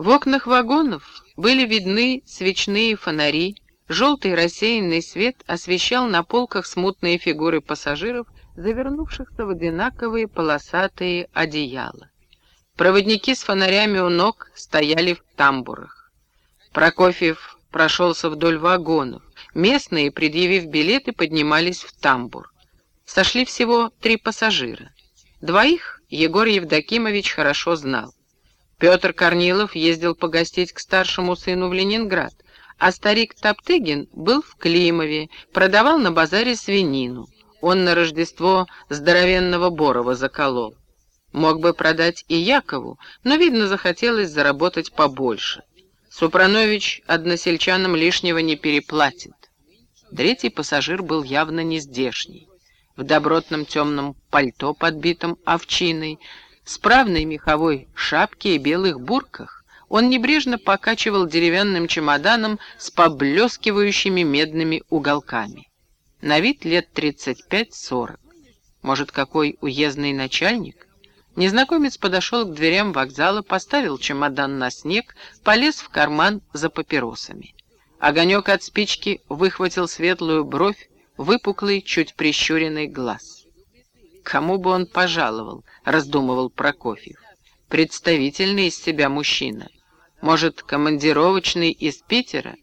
В окнах вагонов были видны свечные фонари, желтый рассеянный свет освещал на полках смутные фигуры пассажиров, завернувшихся в одинаковые полосатые одеяла. Проводники с фонарями у ног стояли в тамбурах. Прокофьев прошелся вдоль вагонов. Местные, предъявив билеты, поднимались в тамбур. Сошли всего три пассажира. Двоих Егор Евдокимович хорошо знал. Петр Корнилов ездил погостить к старшему сыну в Ленинград, а старик Топтыгин был в Климове, продавал на базаре свинину. Он на Рождество здоровенного Борова заколол. Мог бы продать и Якову, но, видно, захотелось заработать побольше. Супранович односельчанам лишнего не переплатит. Третий пассажир был явно не здешний. В добротном темном пальто, подбитом овчиной, справной меховой шапке и белых бурках, он небрежно покачивал деревянным чемоданом с поблескивающими медными уголками. На вид лет 35-40. Может, какой уездный начальник? Незнакомец подошел к дверям вокзала, поставил чемодан на снег, полез в карман за папиросами. Огонек от спички выхватил светлую бровь, выпуклый, чуть прищуренный глаз. «Кому бы он пожаловал?» — раздумывал Прокофьев. «Представительный из себя мужчина. Может, командировочный из Питера?»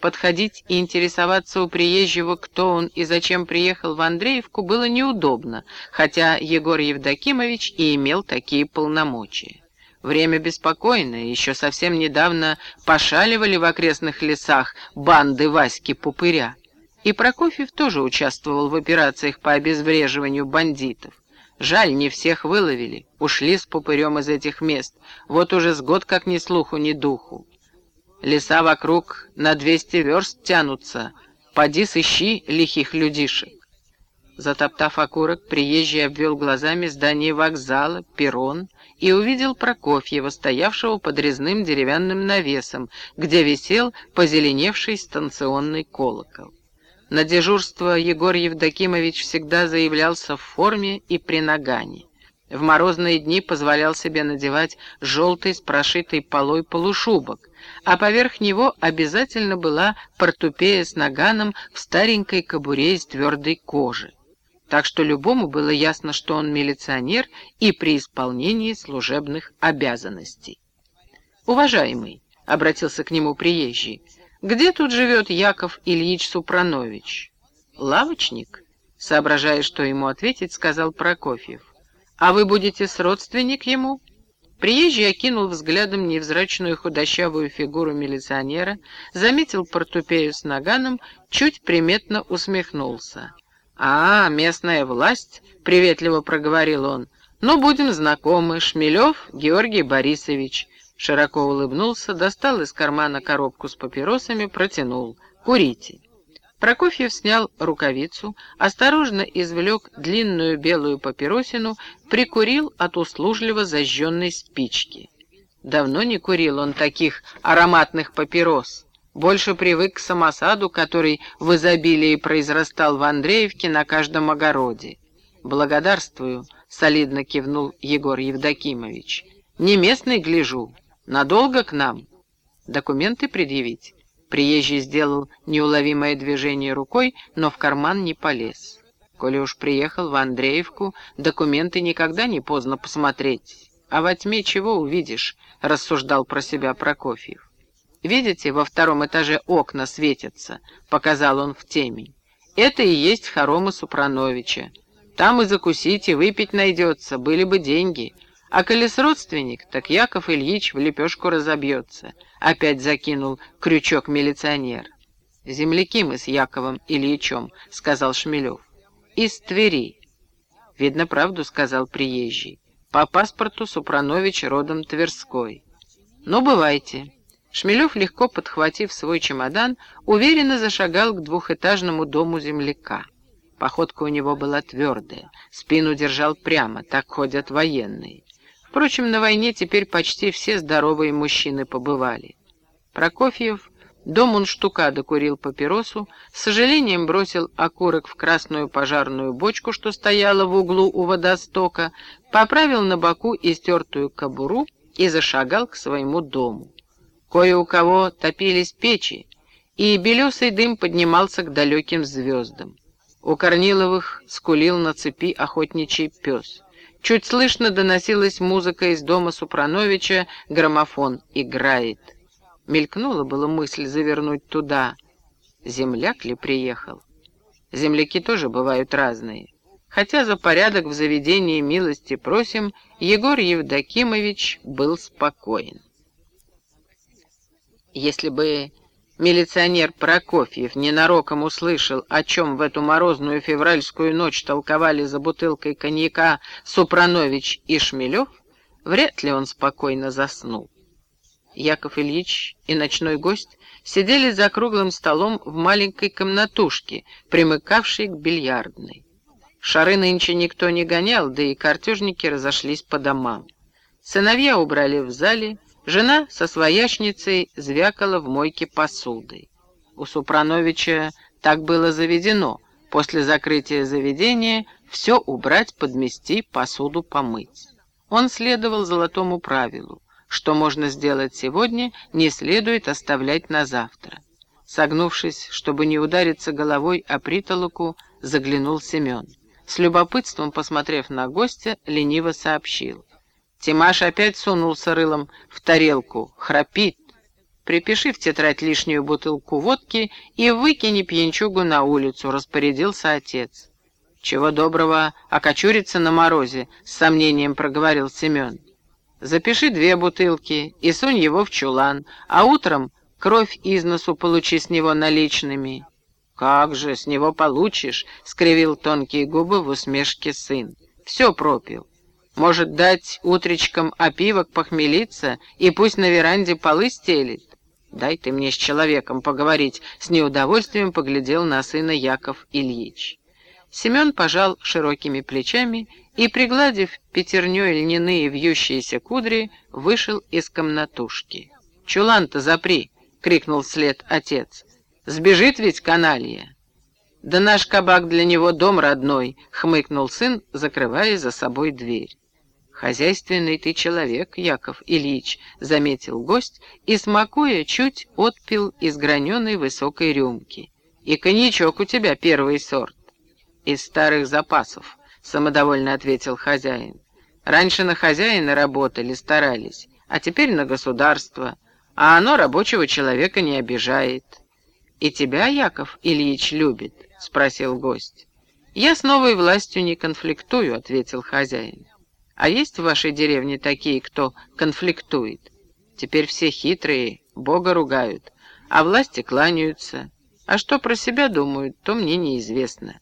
Подходить и интересоваться у приезжего, кто он и зачем приехал в Андреевку, было неудобно, хотя Егор Евдокимович и имел такие полномочия. Время беспокойное, еще совсем недавно пошаливали в окрестных лесах банды Васьки-Пупыря. И Прокофьев тоже участвовал в операциях по обезвреживанию бандитов. Жаль, не всех выловили, ушли с Пупырем из этих мест, вот уже с год как ни слуху, ни духу. Леса вокруг на двести верст тянутся. Поди сыщи лихих людишек. Затоптав окурок, приезжий обвел глазами здание вокзала, перрон и увидел Прокофьева, стоявшего под резным деревянным навесом, где висел позеленевший станционный колокол. На дежурство Егор Евдокимович всегда заявлялся в форме и при нагане. В морозные дни позволял себе надевать желтый с прошитой полой полушубок, а поверх него обязательно была портупея с наганом в старенькой кобуре из твердой кожи. Так что любому было ясно, что он милиционер и при исполнении служебных обязанностей. «Уважаемый», — обратился к нему приезжий, — «где тут живет Яков Ильич Супранович?» «Лавочник», — соображая, что ему ответить, сказал Прокофьев. «А вы будете с родственник ему?» Приезжий окинул взглядом невзрачную худощавую фигуру милиционера, заметил портупею с наганом, чуть приметно усмехнулся. «А, местная власть», — приветливо проговорил он, — «ну, будем знакомы, Шмелев Георгий Борисович». Широко улыбнулся, достал из кармана коробку с папиросами, протянул. «Курите». Прокофьев снял рукавицу, осторожно извлек длинную белую папиросину, прикурил от услужливо зажженной спички. Давно не курил он таких ароматных папирос. Больше привык к самосаду, который в изобилии произрастал в Андреевке на каждом огороде. «Благодарствую», — солидно кивнул Егор Евдокимович. «Не местный гляжу. Надолго к нам?» «Документы предъявить?» Приезжий сделал неуловимое движение рукой, но в карман не полез. Коли уж приехал в Андреевку, документы никогда не поздно посмотреть. А во тьме чего увидишь, рассуждал про себя Прокофьев. «Видите, во втором этаже окна светятся», — показал он в темень. «Это и есть хоромы Супрановича. Там и закусить, и выпить найдется, были бы деньги. А коли с родственник, так Яков Ильич в лепешку разобьется. Опять закинул крючок милиционер. «Земляки мы с Яковом Ильичем», — сказал Шмелев. «Из Твери». «Видно правду», — сказал приезжий. «По паспорту Супранович родом Тверской». «Ну, бывайте». Шмелев, легко подхватив свой чемодан, уверенно зашагал к двухэтажному дому земляка. Походка у него была твердая, спину держал прямо, так ходят военные. Впрочем, на войне теперь почти все здоровые мужчины побывали. Прокофьев до мунштука докурил папиросу, с сожалением бросил окурок в красную пожарную бочку, что стояла в углу у водостока, поправил на боку истертую кобуру и зашагал к своему дому. Кое у кого топились печи, и белесый дым поднимался к далеким звездам. У Корниловых скулил на цепи охотничий пес. Чуть слышно доносилась музыка из дома Супрановича, граммофон играет. Мелькнула была мысль завернуть туда. Земляк ли приехал? Земляки тоже бывают разные. Хотя за порядок в заведении милости просим, Егор Евдокимович был спокоен. Если бы милиционер Прокофьев ненароком услышал, о чем в эту морозную февральскую ночь толковали за бутылкой коньяка Супранович и Шмелев, вряд ли он спокойно заснул. Яков Ильич и ночной гость сидели за круглым столом в маленькой комнатушке, примыкавшей к бильярдной. Шары нынче никто не гонял, да и картежники разошлись по домам. Сыновья убрали в зале, жена со своячницей звякала в мойке посудой. У Супрановича так было заведено, после закрытия заведения все убрать, подмести, посуду помыть. Он следовал золотому правилу. Что можно сделать сегодня, не следует оставлять на завтра. Согнувшись, чтобы не удариться головой о притолоку, заглянул Семен. С любопытством, посмотрев на гостя, лениво сообщил. Тимаш опять сунулся рылом в тарелку, храпит. Припиши в тетрадь лишнюю бутылку водки и выкини пьянчугу на улицу, распорядился отец. Чего доброго, окочурится на морозе, с сомнением проговорил Семен. Запиши две бутылки и сунь его в чулан, а утром кровь из носу получи с него наличными». «Как же, с него получишь?» — скривил тонкие губы в усмешке сын. «Все пропил. Может, дать утречком опивок похмелиться и пусть на веранде полы стелит?» «Дай ты мне с человеком поговорить», — с неудовольствием поглядел на сына Яков Ильич. Семен пожал широкими плечами и, пригладив пятерней льняные вьющиеся кудри, вышел из комнатушки. «Чулан-то запри!» — крикнул вслед отец. «Сбежит ведь каналья!» «Да наш кабак для него дом родной!» — хмыкнул сын, закрывая за собой дверь. «Хозяйственный ты человек, Яков Ильич», — заметил гость и, смакуя, чуть отпил из граненой высокой рюмки. «И коньячок у тебя первый сорт». «Из старых запасов», самодовольно ответил хозяин. Раньше на хозяина работали, старались, а теперь на государство, а оно рабочего человека не обижает. «И тебя, Яков Ильич, любит?» — спросил гость. «Я с новой властью не конфликтую», — ответил хозяин. «А есть в вашей деревне такие, кто конфликтует? Теперь все хитрые, Бога ругают, а власти кланяются. А что про себя думают, то мне неизвестно».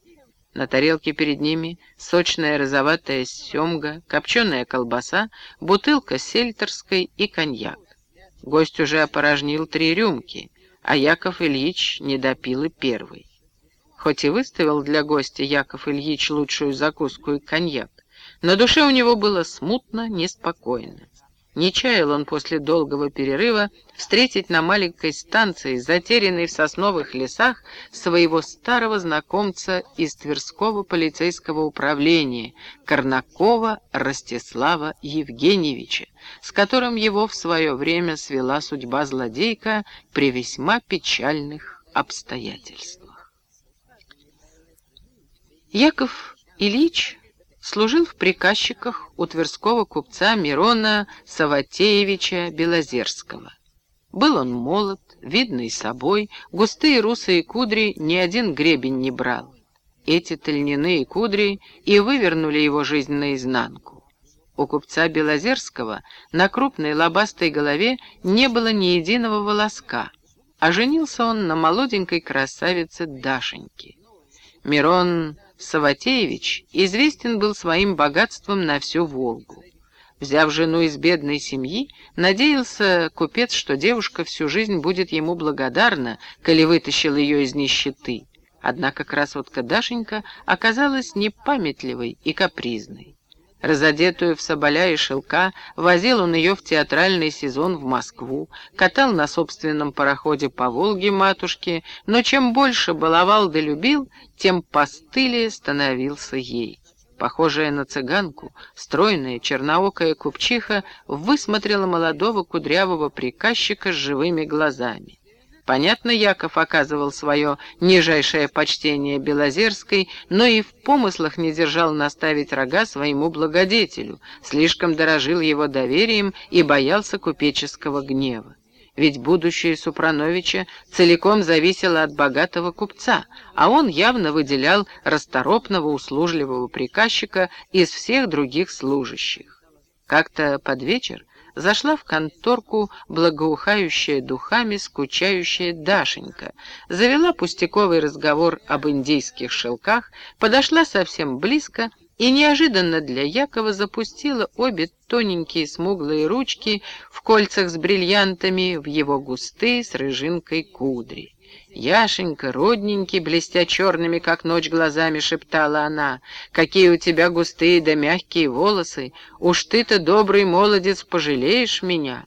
На тарелке перед ними сочная розоватая семга, копченая колбаса, бутылка сельтерской и коньяк. Гость уже опорожнил три рюмки, а Яков Ильич не допил и первый. Хоть и выставил для гостя Яков Ильич лучшую закуску и коньяк, на душе у него было смутно, неспокойно. Не чаял он после долгого перерыва встретить на маленькой станции, затерянной в сосновых лесах, своего старого знакомца из Тверского полицейского управления, Корнакова Ростислава Евгеньевича, с которым его в свое время свела судьба злодейка при весьма печальных обстоятельствах. Яков Ильич служил в приказчиках у тверского купца Мирона Саватеевича Белозерского. Был он молод, видный собой, густые русые кудри ни один гребень не брал. Эти тельняные кудри и вывернули его жизнь наизнанку. У купца Белозерского на крупной лобастой голове не было ни единого волоска, а женился он на молоденькой красавице Дашеньке. Мирон Саватеевич известен был своим богатством на всю Волгу. Взяв жену из бедной семьи, надеялся купец, что девушка всю жизнь будет ему благодарна, коли вытащил ее из нищеты. Однако красотка Дашенька оказалась непамятливой и капризной. Разодетую в соболя и шелка, возил он ее в театральный сезон в Москву, катал на собственном пароходе по Волге матушке, но чем больше баловал да любил, тем постылее становился ей. Похожая на цыганку, стройная черноокая купчиха высмотрела молодого кудрявого приказчика с живыми глазами. Понятно, Яков оказывал свое нижайшее почтение Белозерской, но и в помыслах не держал наставить рога своему благодетелю, слишком дорожил его доверием и боялся купеческого гнева ведь будущее Супрановича целиком зависело от богатого купца, а он явно выделял расторопного услужливого приказчика из всех других служащих. Как-то под вечер зашла в конторку благоухающая духами скучающая Дашенька, завела пустяковый разговор об индийских шелках, подошла совсем близко и неожиданно для Якова запустила обе тоненькие смуглые ручки в кольцах с бриллиантами в его густые с рыжинкой кудри. «Яшенька, родненький, блестя черными, как ночь, глазами шептала она, какие у тебя густые да мягкие волосы, уж ты-то, добрый молодец, пожалеешь меня».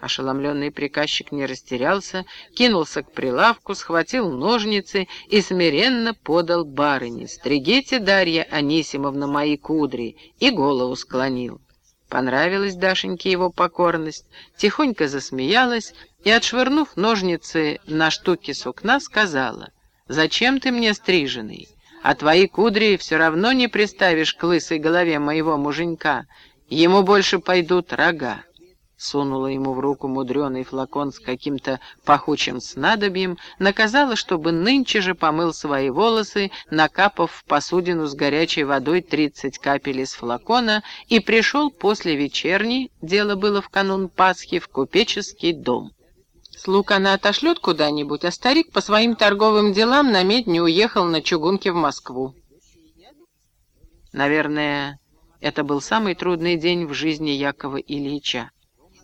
Ошеломленный приказчик не растерялся, кинулся к прилавку, схватил ножницы и смиренно подал барыне. «Стригите, Дарья Анисимовна, мои кудри!» и голову склонил. Понравилась Дашеньке его покорность, тихонько засмеялась и, отшвырнув ножницы на штуки сукна, сказала, «Зачем ты мне стриженный? А твои кудри все равно не приставишь к лысой голове моего муженька, ему больше пойдут рога» сунула ему в руку мудреный флакон с каким-то пахучим снадобьем, наказала, чтобы нынче же помыл свои волосы, накапав в посудину с горячей водой тридцать капель из флакона, и пришел после вечерней, дело было в канун Пасхи, в купеческий дом. Слуг она отошлет куда-нибудь, а старик по своим торговым делам на медне уехал на чугунке в Москву. Наверное, это был самый трудный день в жизни Якова Ильича.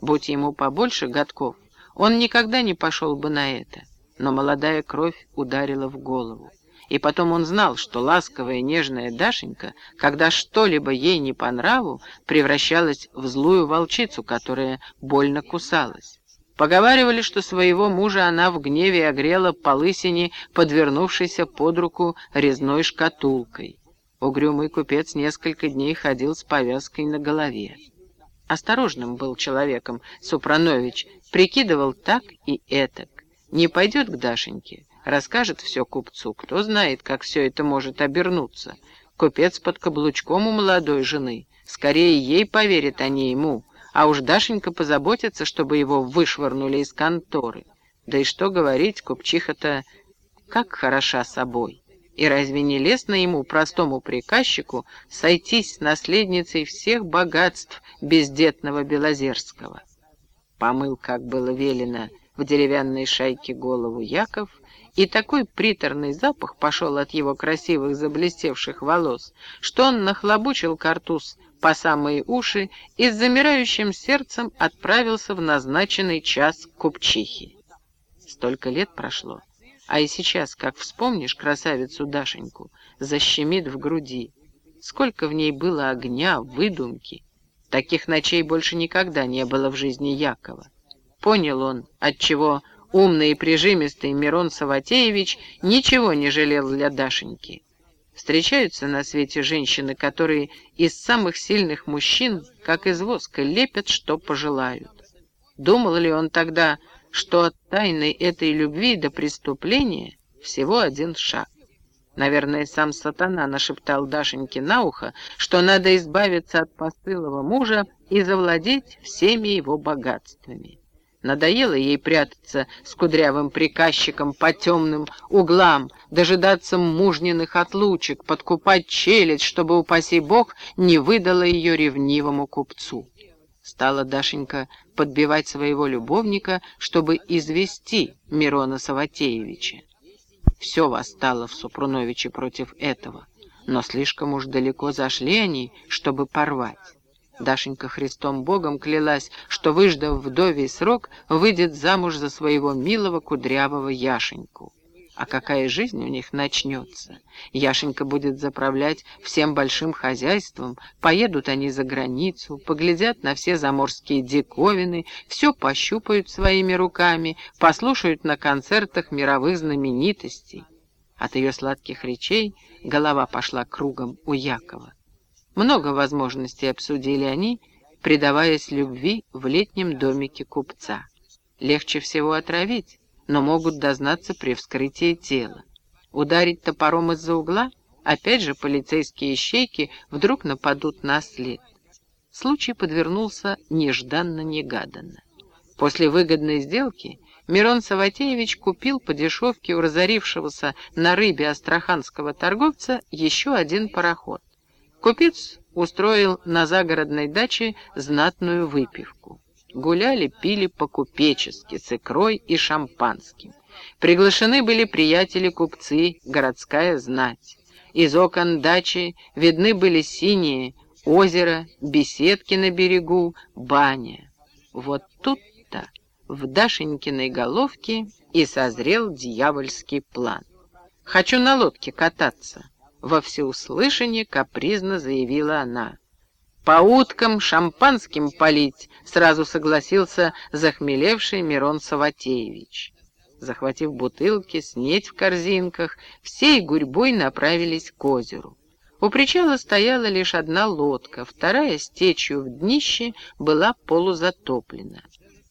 Будь ему побольше годков, он никогда не пошел бы на это. Но молодая кровь ударила в голову. И потом он знал, что ласковая нежная Дашенька, когда что-либо ей не по нраву, превращалась в злую волчицу, которая больно кусалась. Поговаривали, что своего мужа она в гневе огрела по лысине, подвернувшейся под руку резной шкатулкой. Угрюмый купец несколько дней ходил с повязкой на голове. Осторожным был человеком Супранович, прикидывал так и этак. Не пойдет к Дашеньке, расскажет все купцу, кто знает, как все это может обернуться. Купец под каблучком у молодой жены, скорее ей поверит, а не ему, а уж Дашенька позаботится, чтобы его вышвырнули из конторы. Да и что говорить, купчиха-то как хороша собой. И разве не лестно ему, простому приказчику, сойтись с наследницей всех богатств бездетного Белозерского? Помыл, как было велено, в деревянной шайке голову Яков, и такой приторный запах пошел от его красивых заблестевших волос, что он нахлобучил картуз по самые уши и с замирающим сердцем отправился в назначенный час к купчихе. Столько лет прошло, а и сейчас, как вспомнишь красавицу Дашеньку, защемит в груди. Сколько в ней было огня, выдумки. Таких ночей больше никогда не было в жизни Якова. Понял он, отчего умный и прижимистый Мирон Саватеевич ничего не жалел для Дашеньки. Встречаются на свете женщины, которые из самых сильных мужчин, как из воска, лепят, что пожелают. Думал ли он тогда, что от тайны этой любви до преступления всего один шаг. Наверное, сам сатана нашептал Дашеньке на ухо, что надо избавиться от постылого мужа и завладеть всеми его богатствами. Надоело ей прятаться с кудрявым приказчиком по темным углам, дожидаться мужниных отлучек, подкупать челядь, чтобы, упаси бог, не выдала ее ревнивому купцу. Стала Дашенька подбивать своего любовника, чтобы извести Мирона Саватеевича. Все восстало в Супруновиче против этого, но слишком уж далеко зашли они, чтобы порвать. Дашенька Христом Богом клялась, что, выждав вдовий срок, выйдет замуж за своего милого кудрявого Яшеньку. А какая жизнь у них начнется? Яшенька будет заправлять всем большим хозяйством, поедут они за границу, поглядят на все заморские диковины, все пощупают своими руками, послушают на концертах мировых знаменитостей. От ее сладких речей голова пошла кругом у Якова. Много возможностей обсудили они, предаваясь любви в летнем домике купца. Легче всего отравить, но могут дознаться при вскрытии тела. Ударить топором из-за угла, опять же полицейские ищейки вдруг нападут на след. Случай подвернулся нежданно-негаданно. После выгодной сделки Мирон Саватеевич купил по дешевке у разорившегося на рыбе астраханского торговца еще один пароход. Купец устроил на загородной даче знатную выпивку. Гуляли, пили по-купечески, с икрой и шампанским. Приглашены были приятели-купцы, городская знать. Из окон дачи видны были синие озеро, беседки на берегу, баня. Вот тут-то в Дашенькиной головке и созрел дьявольский план. «Хочу на лодке кататься», — во всеуслышание капризно заявила она. «По уткам шампанским полить», — сразу согласился захмелевший Мирон Саватеевич. Захватив бутылки, снеть в корзинках, всей гурьбой направились к озеру. У причала стояла лишь одна лодка, вторая с течью в днище была полузатоплена.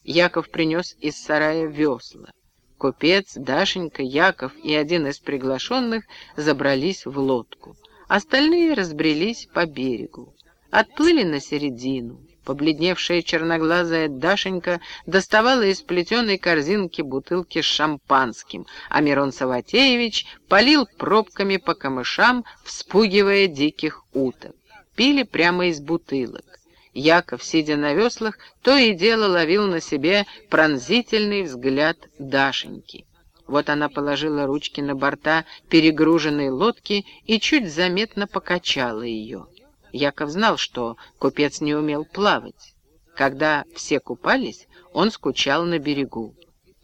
Яков принес из сарая весла. Купец, Дашенька, Яков и один из приглашенных забрались в лодку. Остальные разбрелись по берегу. Отплыли на середину. Побледневшая черноглазая Дашенька доставала из плетеной корзинки бутылки с шампанским, а Мирон Саватеевич полил пробками по камышам, вспугивая диких уток. Пили прямо из бутылок. Яков, сидя на веслах, то и дело ловил на себе пронзительный взгляд Дашеньки. Вот она положила ручки на борта перегруженной лодки и чуть заметно покачала ее. Яков знал, что купец не умел плавать. Когда все купались, он скучал на берегу.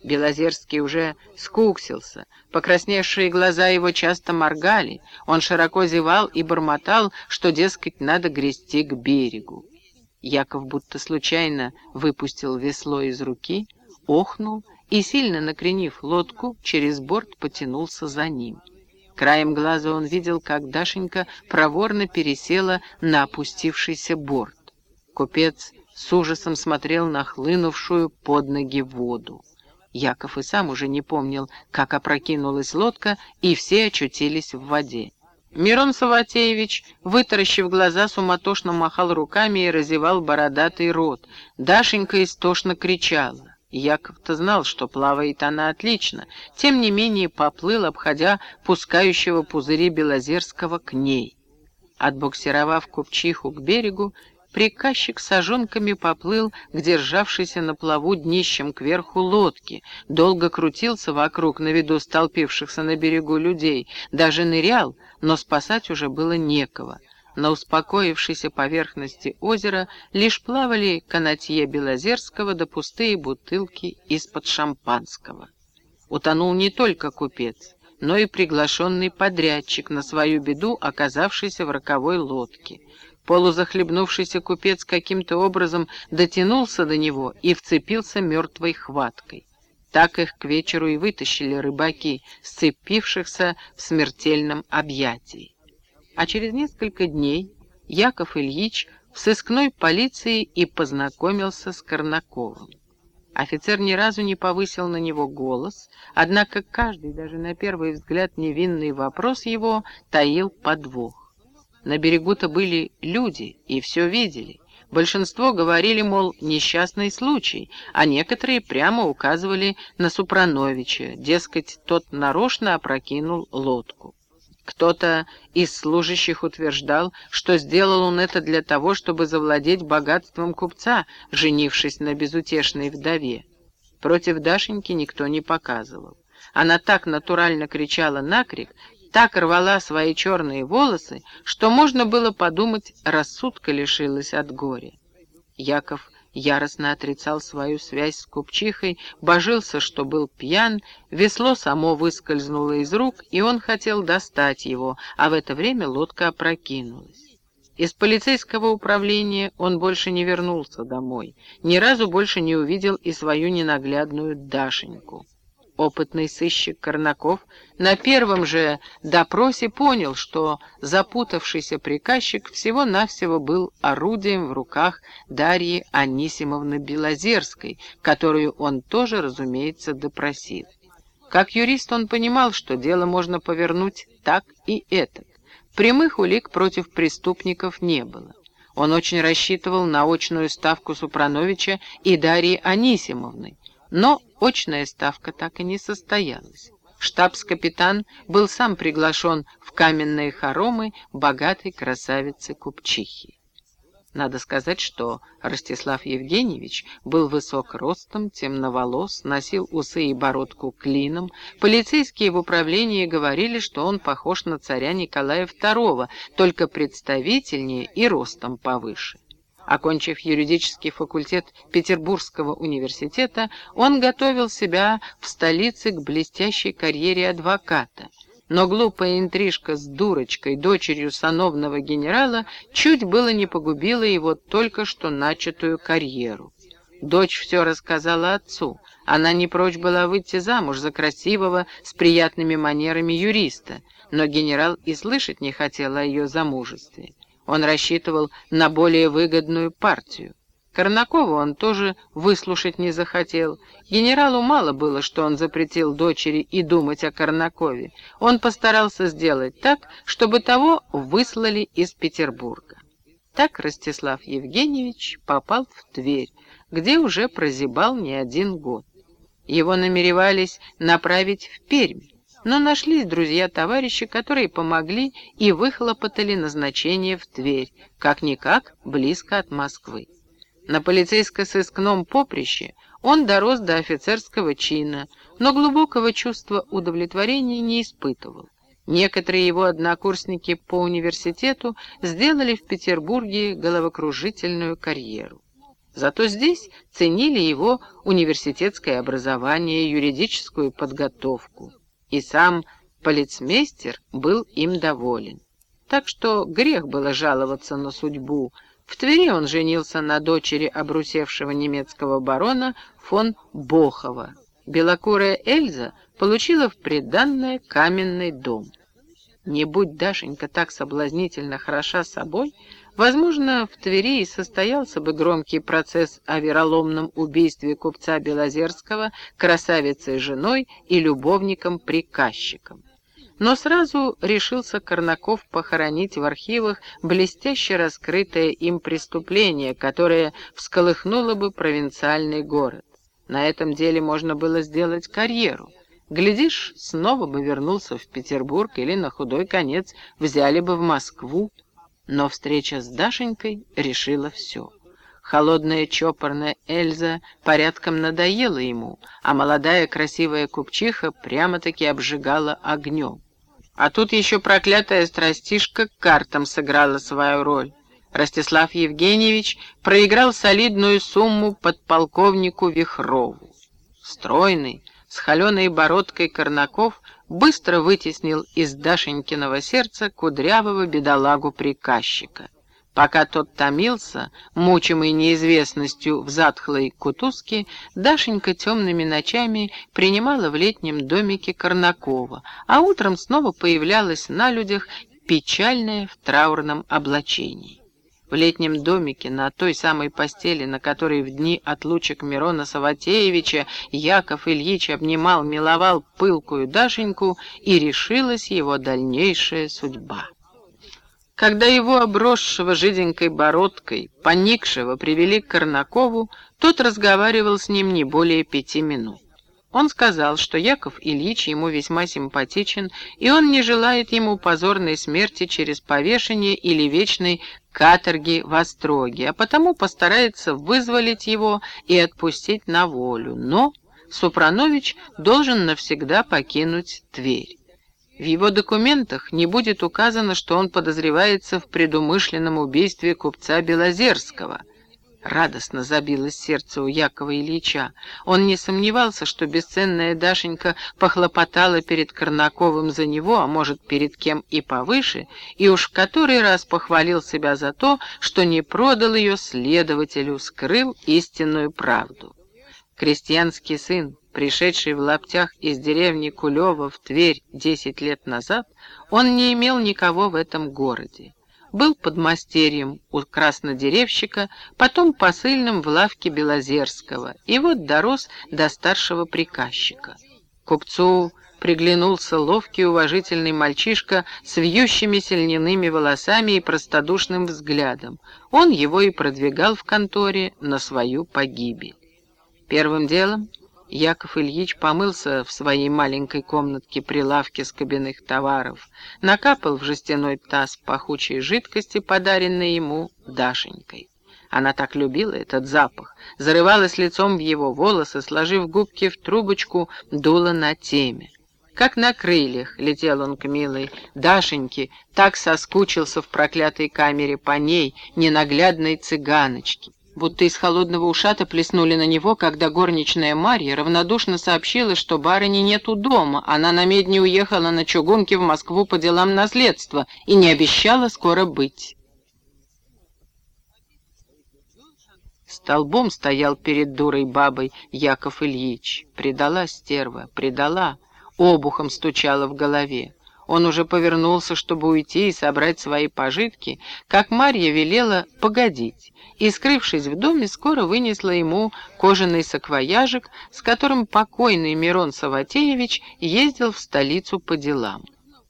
Белозерский уже скуксился, покрасневшие глаза его часто моргали, он широко зевал и бормотал, что, дескать, надо грести к берегу. Яков будто случайно выпустил весло из руки, охнул и, сильно накренив лодку, через борт потянулся за ним. Краем глаза он видел, как Дашенька проворно пересела на опустившийся борт. Купец с ужасом смотрел на хлынувшую под ноги воду. Яков и сам уже не помнил, как опрокинулась лодка, и все очутились в воде. Мирон Саватеевич, вытаращив глаза, суматошно махал руками и разевал бородатый рот. Дашенька истошно кричала. Яков-то знал, что плавает она отлично, тем не менее поплыл, обходя пускающего пузыри Белозерского к ней. Отбуксировав купчиху к берегу, Приказчик с ожонками поплыл к державшейся на плаву днищем кверху лодки, долго крутился вокруг на виду столпившихся на берегу людей, даже нырял, но спасать уже было некого. На успокоившейся поверхности озера лишь плавали канатье Белозерского да пустые бутылки из-под шампанского. Утонул не только купец, но и приглашенный подрядчик на свою беду, оказавшийся в роковой лодке. Полузахлебнувшийся купец каким-то образом дотянулся до него и вцепился мертвой хваткой. Так их к вечеру и вытащили рыбаки, сцепившихся в смертельном объятии. А через несколько дней Яков Ильич в сыскной полиции и познакомился с Корнаковым. Офицер ни разу не повысил на него голос, однако каждый, даже на первый взгляд невинный вопрос его, таил подвох. На берегу-то были люди и все видели. Большинство говорили, мол, несчастный случай, а некоторые прямо указывали на Супрановича, дескать, тот нарочно опрокинул лодку. Кто-то из служащих утверждал, что сделал он это для того, чтобы завладеть богатством купца, женившись на безутешной вдове. Против Дашеньки никто не показывал. Она так натурально кричала на крик, так рвала свои черные волосы, что можно было подумать, рассудка лишилась от горя. Яков яростно отрицал свою связь с купчихой, божился, что был пьян, весло само выскользнуло из рук, и он хотел достать его, а в это время лодка опрокинулась. Из полицейского управления он больше не вернулся домой, ни разу больше не увидел и свою ненаглядную Дашеньку. Опытный сыщик Корнаков на первом же допросе понял, что запутавшийся приказчик всего-навсего был орудием в руках Дарьи Анисимовны Белозерской, которую он тоже, разумеется, допросил. Как юрист он понимал, что дело можно повернуть так и это. Прямых улик против преступников не было. Он очень рассчитывал на очную ставку Супрановича и Дарьи Анисимовны, но очная ставка так и не состоялась. Штабс-капитан был сам приглашен в каменные хоромы богатой красавицы-купчихи. Надо сказать, что Ростислав Евгеньевич был высок ростом, темноволос, носил усы и бородку клином. Полицейские в управлении говорили, что он похож на царя Николая II, только представительнее и ростом повыше. Окончив юридический факультет Петербургского университета, он готовил себя в столице к блестящей карьере адвоката. Но глупая интрижка с дурочкой, дочерью сановного генерала, чуть было не погубила его только что начатую карьеру. Дочь все рассказала отцу. Она не прочь была выйти замуж за красивого, с приятными манерами юриста, но генерал и слышать не хотел о ее замужестве. Он рассчитывал на более выгодную партию. Корнакову он тоже выслушать не захотел. Генералу мало было, что он запретил дочери и думать о Корнакове. Он постарался сделать так, чтобы того выслали из Петербурга. Так Ростислав Евгеньевич попал в Тверь, где уже прозябал не один год. Его намеревались направить в Пермь, но нашлись друзья-товарищи, которые помогли и выхлопотали назначение в Тверь, как-никак близко от Москвы. На полицейско-сыскном поприще он дорос до офицерского чина, но глубокого чувства удовлетворения не испытывал. Некоторые его однокурсники по университету сделали в Петербурге головокружительную карьеру. Зато здесь ценили его университетское образование, юридическую подготовку и сам полицмейстер был им доволен. Так что грех было жаловаться на судьбу. В Твери он женился на дочери обрусевшего немецкого барона фон Бохова. Белокурая Эльза получила в приданное каменный дом. Не будь Дашенька так соблазнительно хороша собой, Возможно, в Твери и состоялся бы громкий процесс о вероломном убийстве купца Белозерского красавицей женой и любовником-приказчиком. Но сразу решился Корнаков похоронить в архивах блестяще раскрытое им преступление, которое всколыхнуло бы провинциальный город. На этом деле можно было сделать карьеру. Глядишь, снова бы вернулся в Петербург или на худой конец взяли бы в Москву. Но встреча с Дашенькой решила все. Холодная чопорная Эльза порядком надоела ему, а молодая красивая купчиха прямо-таки обжигала огнем. А тут еще проклятая страстишка к картам сыграла свою роль. Ростислав Евгеньевич проиграл солидную сумму подполковнику Вихрову. Стройный, с холеной бородкой Корнаков быстро вытеснил из Дашенькиного сердца кудрявого бедолагу-приказчика. Пока тот томился, мучимый неизвестностью в затхлой кутузке, Дашенька темными ночами принимала в летнем домике Корнакова, а утром снова появлялась на людях печальная в траурном облачении. В летнем домике, на той самой постели, на которой в дни отлучек Мирона Саватеевича Яков Ильич обнимал, миловал пылкую Дашеньку, и решилась его дальнейшая судьба. Когда его, обросшего жиденькой бородкой, поникшего, привели к Корнакову, тот разговаривал с ним не более пяти минут. Он сказал, что Яков Ильич ему весьма симпатичен, и он не желает ему позорной смерти через повешение или вечной каторги в Остроге, а потому постарается вызволить его и отпустить на волю. Но Супранович должен навсегда покинуть Тверь. В его документах не будет указано, что он подозревается в предумышленном убийстве купца Белозерского – Радостно забилось сердце у Якова Ильича. Он не сомневался, что бесценная Дашенька похлопотала перед Корнаковым за него, а может, перед кем и повыше, и уж в который раз похвалил себя за то, что не продал ее следователю, скрыл истинную правду. Крестьянский сын, пришедший в лаптях из деревни Кулева в Тверь десять лет назад, он не имел никого в этом городе. Был подмастерьем у краснодеревщика, потом посыльным в лавке Белозерского, и вот дорос до старшего приказчика. Купцу приглянулся ловкий уважительный мальчишка с вьющимися льняными волосами и простодушным взглядом. Он его и продвигал в конторе на свою погибель. Первым делом Яков Ильич помылся в своей маленькой комнатке при лавке с кабинных товаров, накапал в жестяной таз пахучей жидкости, подаренной ему Дашенькой. Она так любила этот запах, зарывалась лицом в его волосы, сложив губки в трубочку, дула на теме. Как на крыльях летел он к милой Дашеньке, так соскучился в проклятой камере по ней, ненаглядной цыганочке будто из холодного ушата плеснули на него, когда горничная Марья равнодушно сообщила, что барыни нет у дома, она на медне уехала на чугунке в Москву по делам наследства и не обещала скоро быть. Столбом стоял перед дурой бабой Яков Ильич. Предала стерва, предала, обухом стучала в голове. Он уже повернулся, чтобы уйти и собрать свои пожитки, как Марья велела погодить, и, скрывшись в доме, скоро вынесла ему кожаный саквояжик, с которым покойный Мирон Саватеевич ездил в столицу по делам.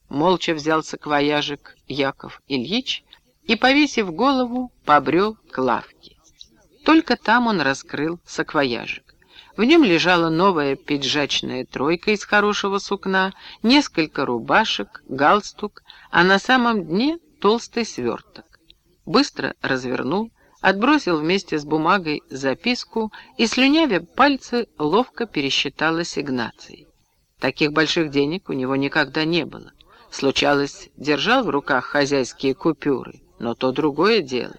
Молча взял саквояжик Яков Ильич и, повесив голову, побрел к лавке. Только там он раскрыл саквояжик. В нем лежала новая пиджачная тройка из хорошего сукна, несколько рубашек, галстук, а на самом дне толстый сверток. Быстро развернул, отбросил вместе с бумагой записку и, слюнявя пальцы, ловко пересчитал ассигнации. Таких больших денег у него никогда не было. Случалось, держал в руках хозяйские купюры, но то другое дело.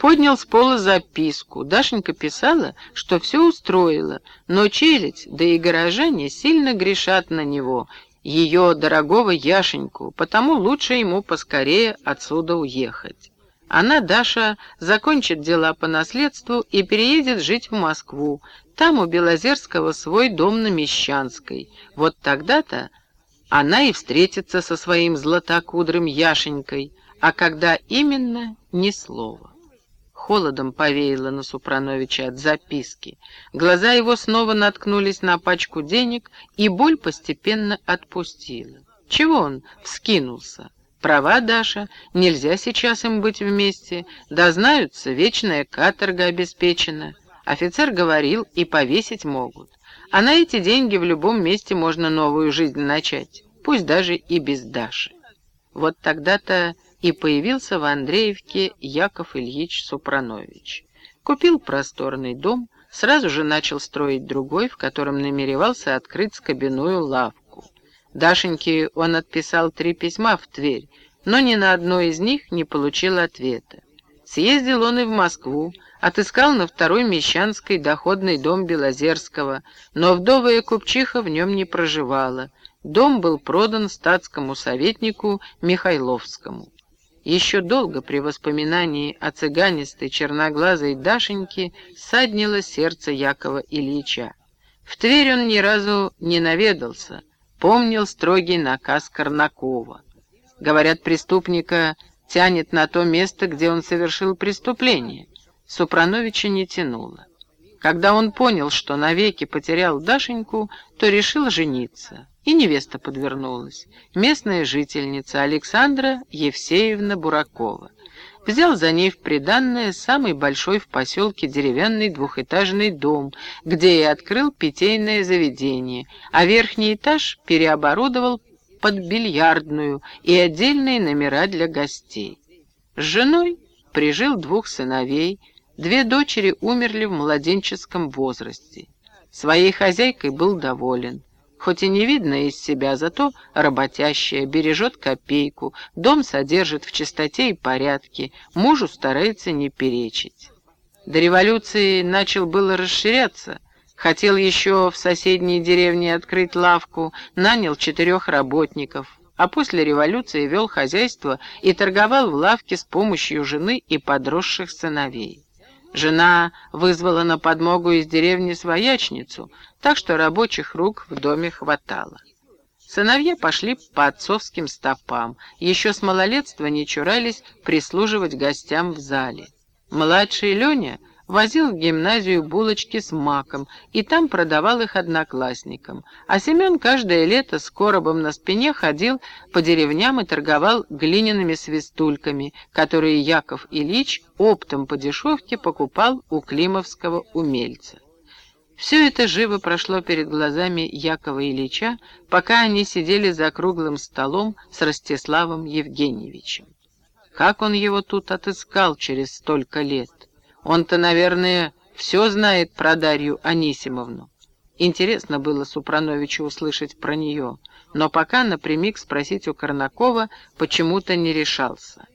Поднял с пола записку. Дашенька писала, что все устроила, но челядь, да и горожане сильно грешат на него, ее дорогого Яшеньку, потому лучше ему поскорее отсюда уехать. Она, Даша, закончит дела по наследству и переедет жить в Москву. Там у Белозерского свой дом на Мещанской. Вот тогда-то она и встретится со своим златокудрым Яшенькой, а когда именно — ни слова. Холодом повеяло на Супрановича от записки. Глаза его снова наткнулись на пачку денег, и боль постепенно отпустила. Чего он вскинулся? Права, Даша, нельзя сейчас им быть вместе. Дознаются, вечная каторга обеспечена. Офицер говорил, и повесить могут. А на эти деньги в любом месте можно новую жизнь начать, пусть даже и без Даши. Вот тогда-то и появился в Андреевке Яков Ильич Супранович. Купил просторный дом, сразу же начал строить другой, в котором намеревался открыть скобяную лавку. Дашеньке он отписал три письма в Тверь, но ни на одно из них не получил ответа. Съездил он и в Москву, отыскал на второй Мещанской доходный дом Белозерского, но вдовая купчиха в нем не проживала. Дом был продан статскому советнику Михайловскому. Еще долго при воспоминании о цыганистой черноглазой Дашеньке саднило сердце Якова Ильича. В Тверь он ни разу не наведался, помнил строгий наказ Корнакова. Говорят, преступника тянет на то место, где он совершил преступление. Супрановича не тянуло. Когда он понял, что навеки потерял Дашеньку, то решил жениться. И невеста подвернулась, местная жительница Александра Евсеевна Буракова. Взял за ней в приданное самый большой в поселке деревянный двухэтажный дом, где и открыл питейное заведение, а верхний этаж переоборудовал под бильярдную и отдельные номера для гостей. С женой прижил двух сыновей, две дочери умерли в младенческом возрасте. Своей хозяйкой был доволен хоть и не видно из себя, зато работящая, бережет копейку, дом содержит в чистоте и порядке, мужу старается не перечить. До революции начал было расширяться, хотел еще в соседней деревне открыть лавку, нанял четырех работников, а после революции вел хозяйство и торговал в лавке с помощью жены и подросших сыновей. Жена вызвала на подмогу из деревни своячницу, так что рабочих рук в доме хватало. Сыновья пошли по отцовским стопам, еще с малолетства не чурались прислуживать гостям в зале. Младший Леня возил в гимназию булочки с маком и там продавал их одноклассникам, а Семен каждое лето с коробом на спине ходил по деревням и торговал глиняными свистульками, которые Яков Ильич оптом по дешевке покупал у климовского умельца. Все это живо прошло перед глазами Якова Ильича, пока они сидели за круглым столом с Ростиславом Евгеньевичем. Как он его тут отыскал через столько лет? Он-то, наверное, все знает про Дарью Анисимовну. Интересно было Супрановичу услышать про нее, но пока напрямик спросить у Корнакова почему-то не решался.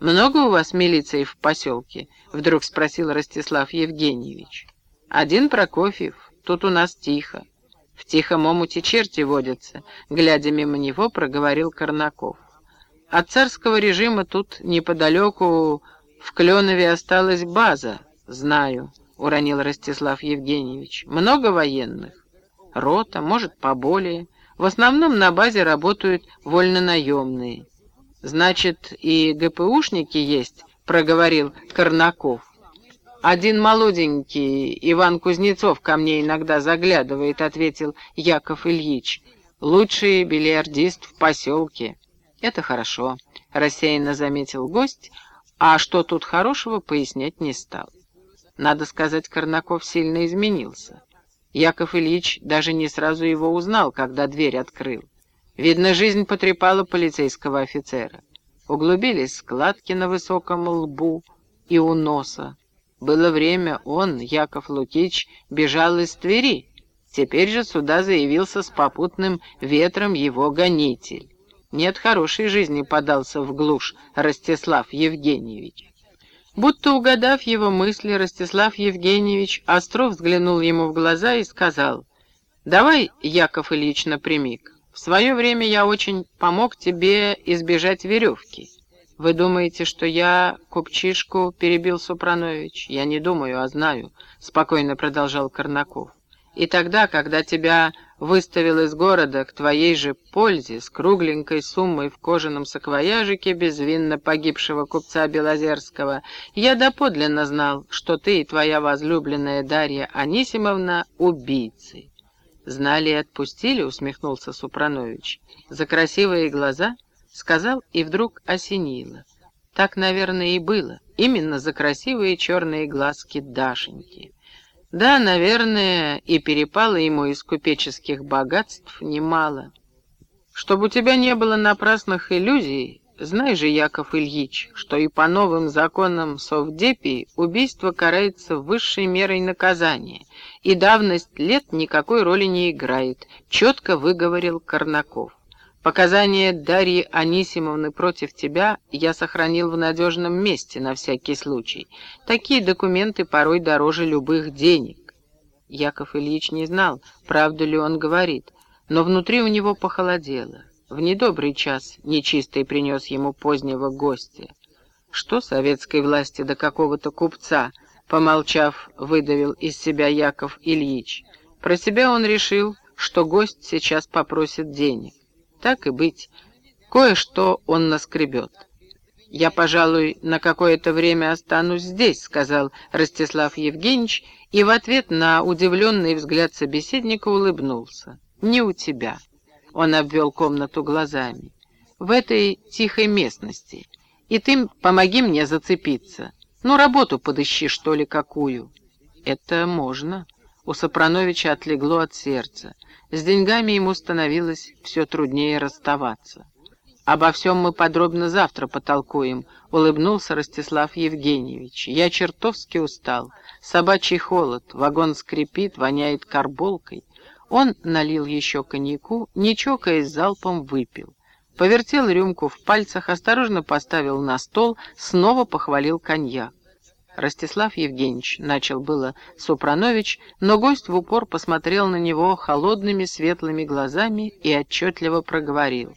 «Много у вас милиции в поселке?» — вдруг спросил Ростислав Евгеньевич. Один Прокофьев, тут у нас тихо. В тихом омуте черти водятся, глядя мимо него, проговорил Корнаков. От царского режима тут неподалеку в Кленове осталась база, знаю, уронил Ростислав Евгеньевич. Много военных? Рота, может, поболее. В основном на базе работают вольнонаемные. Значит, и ГПУшники есть, проговорил Корнаков. «Один молоденький Иван Кузнецов ко мне иногда заглядывает», — ответил Яков Ильич. «Лучший бильярдист в поселке». «Это хорошо», — рассеянно заметил гость, а что тут хорошего, пояснять не стал. Надо сказать, Корнаков сильно изменился. Яков Ильич даже не сразу его узнал, когда дверь открыл. Видно, жизнь потрепала полицейского офицера. Углубились складки на высоком лбу и у носа. Было время, он, Яков Лукич, бежал из Твери. Теперь же сюда заявился с попутным ветром его гонитель. Нет хорошей жизни подался в глушь Ростислав Евгеньевич. Будто угадав его мысли, Ростислав Евгеньевич остро взглянул ему в глаза и сказал, «Давай, Яков Ильич, напрямик. В свое время я очень помог тебе избежать веревки. «Вы думаете, что я купчишку перебил Супранович?» «Я не думаю, а знаю», — спокойно продолжал Корнаков. «И тогда, когда тебя выставил из города к твоей же пользе с кругленькой суммой в кожаном саквояжике безвинно погибшего купца Белозерского, я доподлинно знал, что ты и твоя возлюбленная Дарья Анисимовна — убийцы». «Знали и отпустили?» — усмехнулся Супранович. «За красивые глаза?» сказал и вдруг осенило. Так, наверное, и было, именно за красивые черные глазки Дашеньки. Да, наверное, и перепало ему из купеческих богатств немало. Чтобы у тебя не было напрасных иллюзий, знай же, Яков Ильич, что и по новым законам Совдепии убийство карается высшей мерой наказания, и давность лет никакой роли не играет, четко выговорил Корнаков. Показания Дарьи Анисимовны против тебя я сохранил в надежном месте на всякий случай. Такие документы порой дороже любых денег. Яков Ильич не знал, правду ли он говорит, но внутри у него похолодело. В недобрый час нечистый принес ему позднего гостя. Что советской власти до какого-то купца, помолчав, выдавил из себя Яков Ильич. Про себя он решил, что гость сейчас попросит денег. Так и быть, кое-что он наскребет. «Я, пожалуй, на какое-то время останусь здесь», — сказал Ростислав Евгеньевич, и в ответ на удивленный взгляд собеседника улыбнулся. «Не у тебя», — он обвел комнату глазами, — «в этой тихой местности. И ты помоги мне зацепиться. Ну, работу подыщи, что ли, какую». «Это можно». У Сопрановича отлегло от сердца. С деньгами ему становилось все труднее расставаться. «Обо всем мы подробно завтра потолкуем», — улыбнулся Ростислав Евгеньевич. «Я чертовски устал. Собачий холод, вагон скрипит, воняет карболкой». Он налил еще коньяку, не чокаясь, залпом выпил. Повертел рюмку в пальцах, осторожно поставил на стол, снова похвалил коньяк. Ростислав Евгеньевич, начал было Супранович, но гость в упор посмотрел на него холодными светлыми глазами и отчетливо проговорил.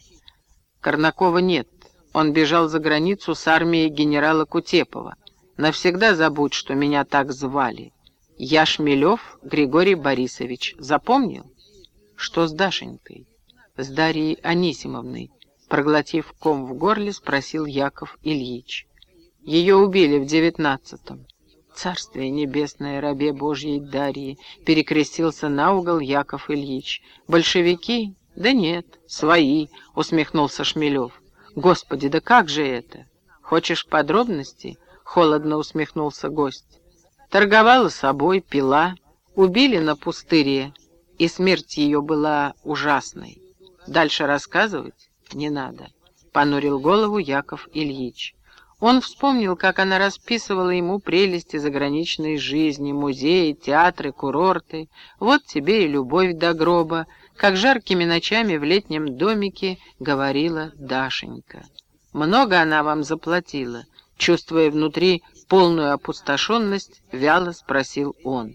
Корнакова нет, он бежал за границу с армией генерала Кутепова. Навсегда забудь, что меня так звали. Я Шмелев Григорий Борисович. Запомнил? Что с Дашенькой? С Дарьей Анисимовной. Проглотив ком в горле, спросил Яков Ильич. Ее убили в девятнадцатом. Царствие небесное, рабе Божьей Дарьи, перекрестился на угол Яков Ильич. Большевики? Да нет, свои, усмехнулся Шмелев. Господи, да как же это? Хочешь подробностей? Холодно усмехнулся гость. Торговала собой, пила, убили на пустыре, и смерть ее была ужасной. Дальше рассказывать не надо, понурил голову Яков Ильич. Он вспомнил, как она расписывала ему прелести заграничной жизни, музеи, театры, курорты. Вот тебе и любовь до гроба, как жаркими ночами в летнем домике говорила Дашенька. Много она вам заплатила, чувствуя внутри полную опустошенность, вяло спросил он.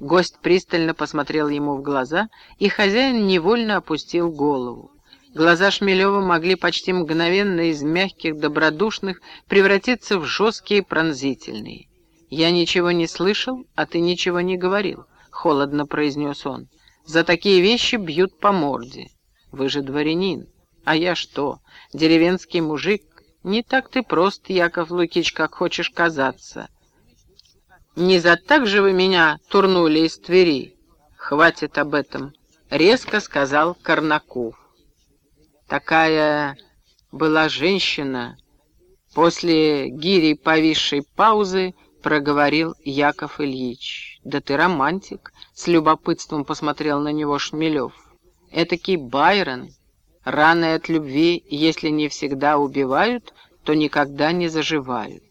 Гость пристально посмотрел ему в глаза, и хозяин невольно опустил голову. Глаза Шмелева могли почти мгновенно из мягких, добродушных превратиться в жесткие, пронзительные. «Я ничего не слышал, а ты ничего не говорил», — холодно произнес он. За такие вещи бьют по морде. Вы же дворянин. А я что, деревенский мужик? Не так ты прост, Яков Лукич, как хочешь казаться. Не за так же вы меня турнули из Твери? Хватит об этом, — резко сказал Корнаков. Такая была женщина. После гири повисшей паузы проговорил Яков Ильич. «Да ты романтик!» — с любопытством посмотрел на него Шмелев. «Этакий Байрон. Раны от любви, если не всегда убивают, то никогда не заживают.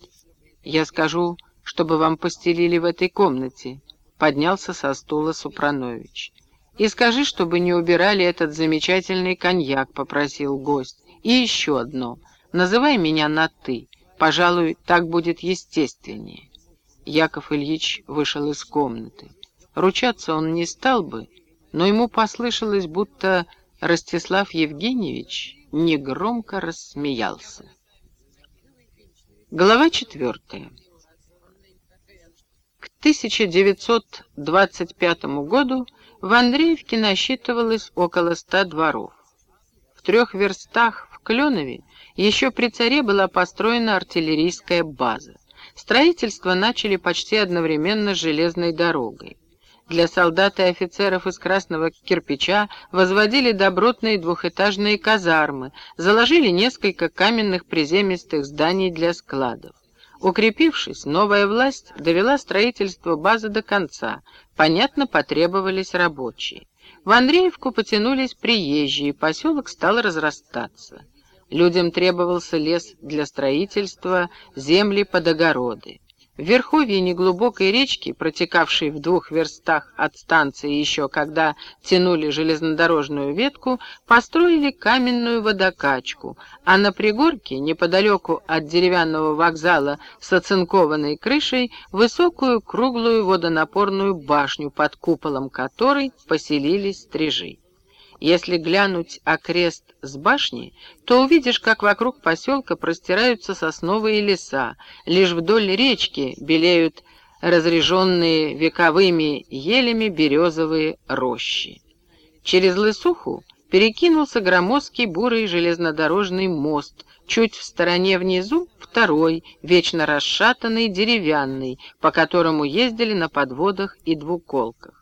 Я скажу, чтобы вам постелили в этой комнате», — поднялся со стула Супранович. «И скажи, чтобы не убирали этот замечательный коньяк», — попросил гость. «И еще одно. Называй меня на «ты». Пожалуй, так будет естественнее». Яков Ильич вышел из комнаты. Ручаться он не стал бы, но ему послышалось, будто Ростислав Евгеньевич негромко рассмеялся. Глава четвертая. К 1925 году в Андреевке насчитывалось около ста дворов. В трех верстах в Кленове еще при царе была построена артиллерийская база. Строительство начали почти одновременно с железной дорогой. Для солдат и офицеров из красного кирпича возводили добротные двухэтажные казармы, заложили несколько каменных приземистых зданий для складов. Укрепившись, новая власть довела строительство базы до конца. Понятно, потребовались рабочие. В Андреевку потянулись приезжие, поселок стал разрастаться. Людям требовался лес для строительства, земли под огороды. В верховье неглубокой речки, протекавшей в двух верстах от станции еще когда тянули железнодорожную ветку, построили каменную водокачку, а на пригорке, неподалеку от деревянного вокзала с оцинкованной крышей, высокую круглую водонапорную башню, под куполом которой поселились стрижи. Если глянуть окрест с башни, то увидишь, как вокруг поселка простираются сосновые леса, лишь вдоль речки белеют разреженные вековыми елями березовые рощи. Через лысуху перекинулся громоздкий бурый железнодорожный мост, чуть в стороне внизу второй, вечно расшатанный, деревянный, по которому ездили на подводах и двуколках.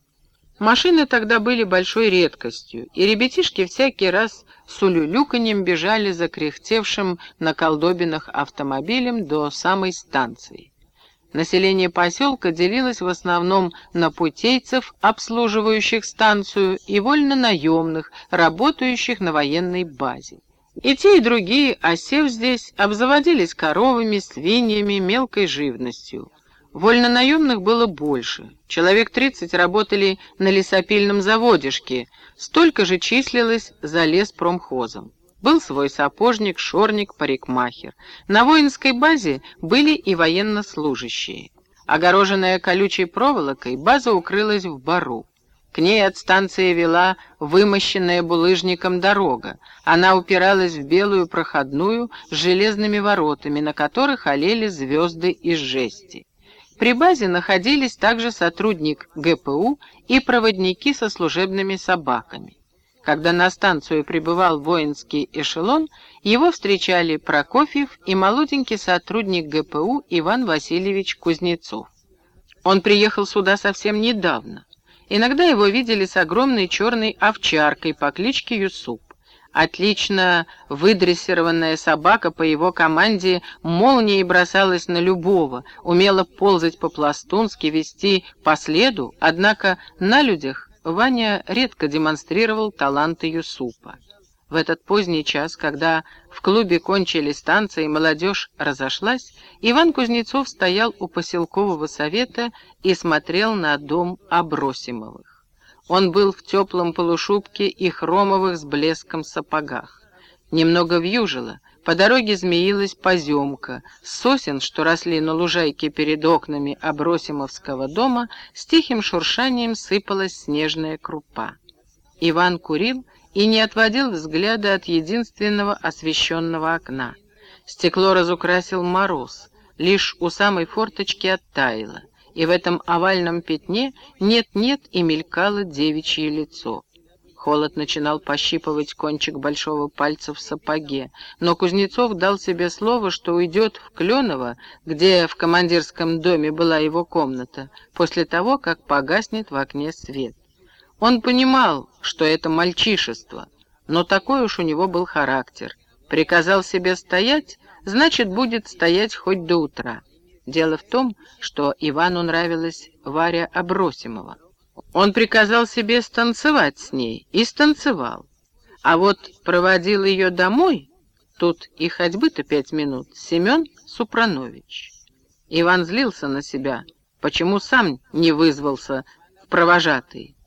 Машины тогда были большой редкостью, и ребятишки всякий раз с улюлюканьем бежали за кряхтевшим на колдобинах автомобилем до самой станции. Население поселка делилось в основном на путейцев, обслуживающих станцию, и вольно-наемных, работающих на военной базе. И те, и другие, осев здесь, обзаводились коровами, свиньями, мелкой живностью. Вольнонаемных было больше. Человек 30 работали на лесопильном заводишке, столько же числилось за леспромхозом. Был свой сапожник, шорник, парикмахер. На воинской базе были и военнослужащие. Огороженная колючей проволокой, база укрылась в бару. К ней от станции вела вымощенная булыжником дорога. Она упиралась в белую проходную с железными воротами, на которых олели звезды из жести. При базе находились также сотрудник ГПУ и проводники со служебными собаками. Когда на станцию прибывал воинский эшелон, его встречали Прокофьев и молоденький сотрудник ГПУ Иван Васильевич Кузнецов. Он приехал сюда совсем недавно. Иногда его видели с огромной черной овчаркой по кличке Юсуп. Отлично выдрессированная собака по его команде молнией бросалась на любого, умела ползать по-пластунски, вести по следу, однако на людях Ваня редко демонстрировал таланты Юсупа. В этот поздний час, когда в клубе кончили станции и молодежь разошлась, Иван Кузнецов стоял у поселкового совета и смотрел на дом Абросимовых. Он был в теплом полушубке и хромовых с блеском сапогах. Немного вьюжило, по дороге змеилась поземка. Сосен, что росли на лужайке перед окнами Абросимовского дома, с тихим шуршанием сыпалась снежная крупа. Иван курил и не отводил взгляда от единственного освещенного окна. Стекло разукрасил мороз, лишь у самой форточки оттаяло, и в этом овальном пятне нет-нет и мелькало девичье лицо. Холод начинал пощипывать кончик большого пальца в сапоге, но Кузнецов дал себе слово, что уйдет в Кленово, где в командирском доме была его комната, после того, как погаснет в окне свет. Он понимал, что это мальчишество, но такой уж у него был характер. Приказал себе стоять, значит, будет стоять хоть до утра. Дело в том, что Ивану нравилась Варя Абросимова. Он приказал себе станцевать с ней и станцевал. А вот проводил ее домой, тут и ходьбы-то пять минут, Семен Супранович. Иван злился на себя, почему сам не вызвался в провожатый.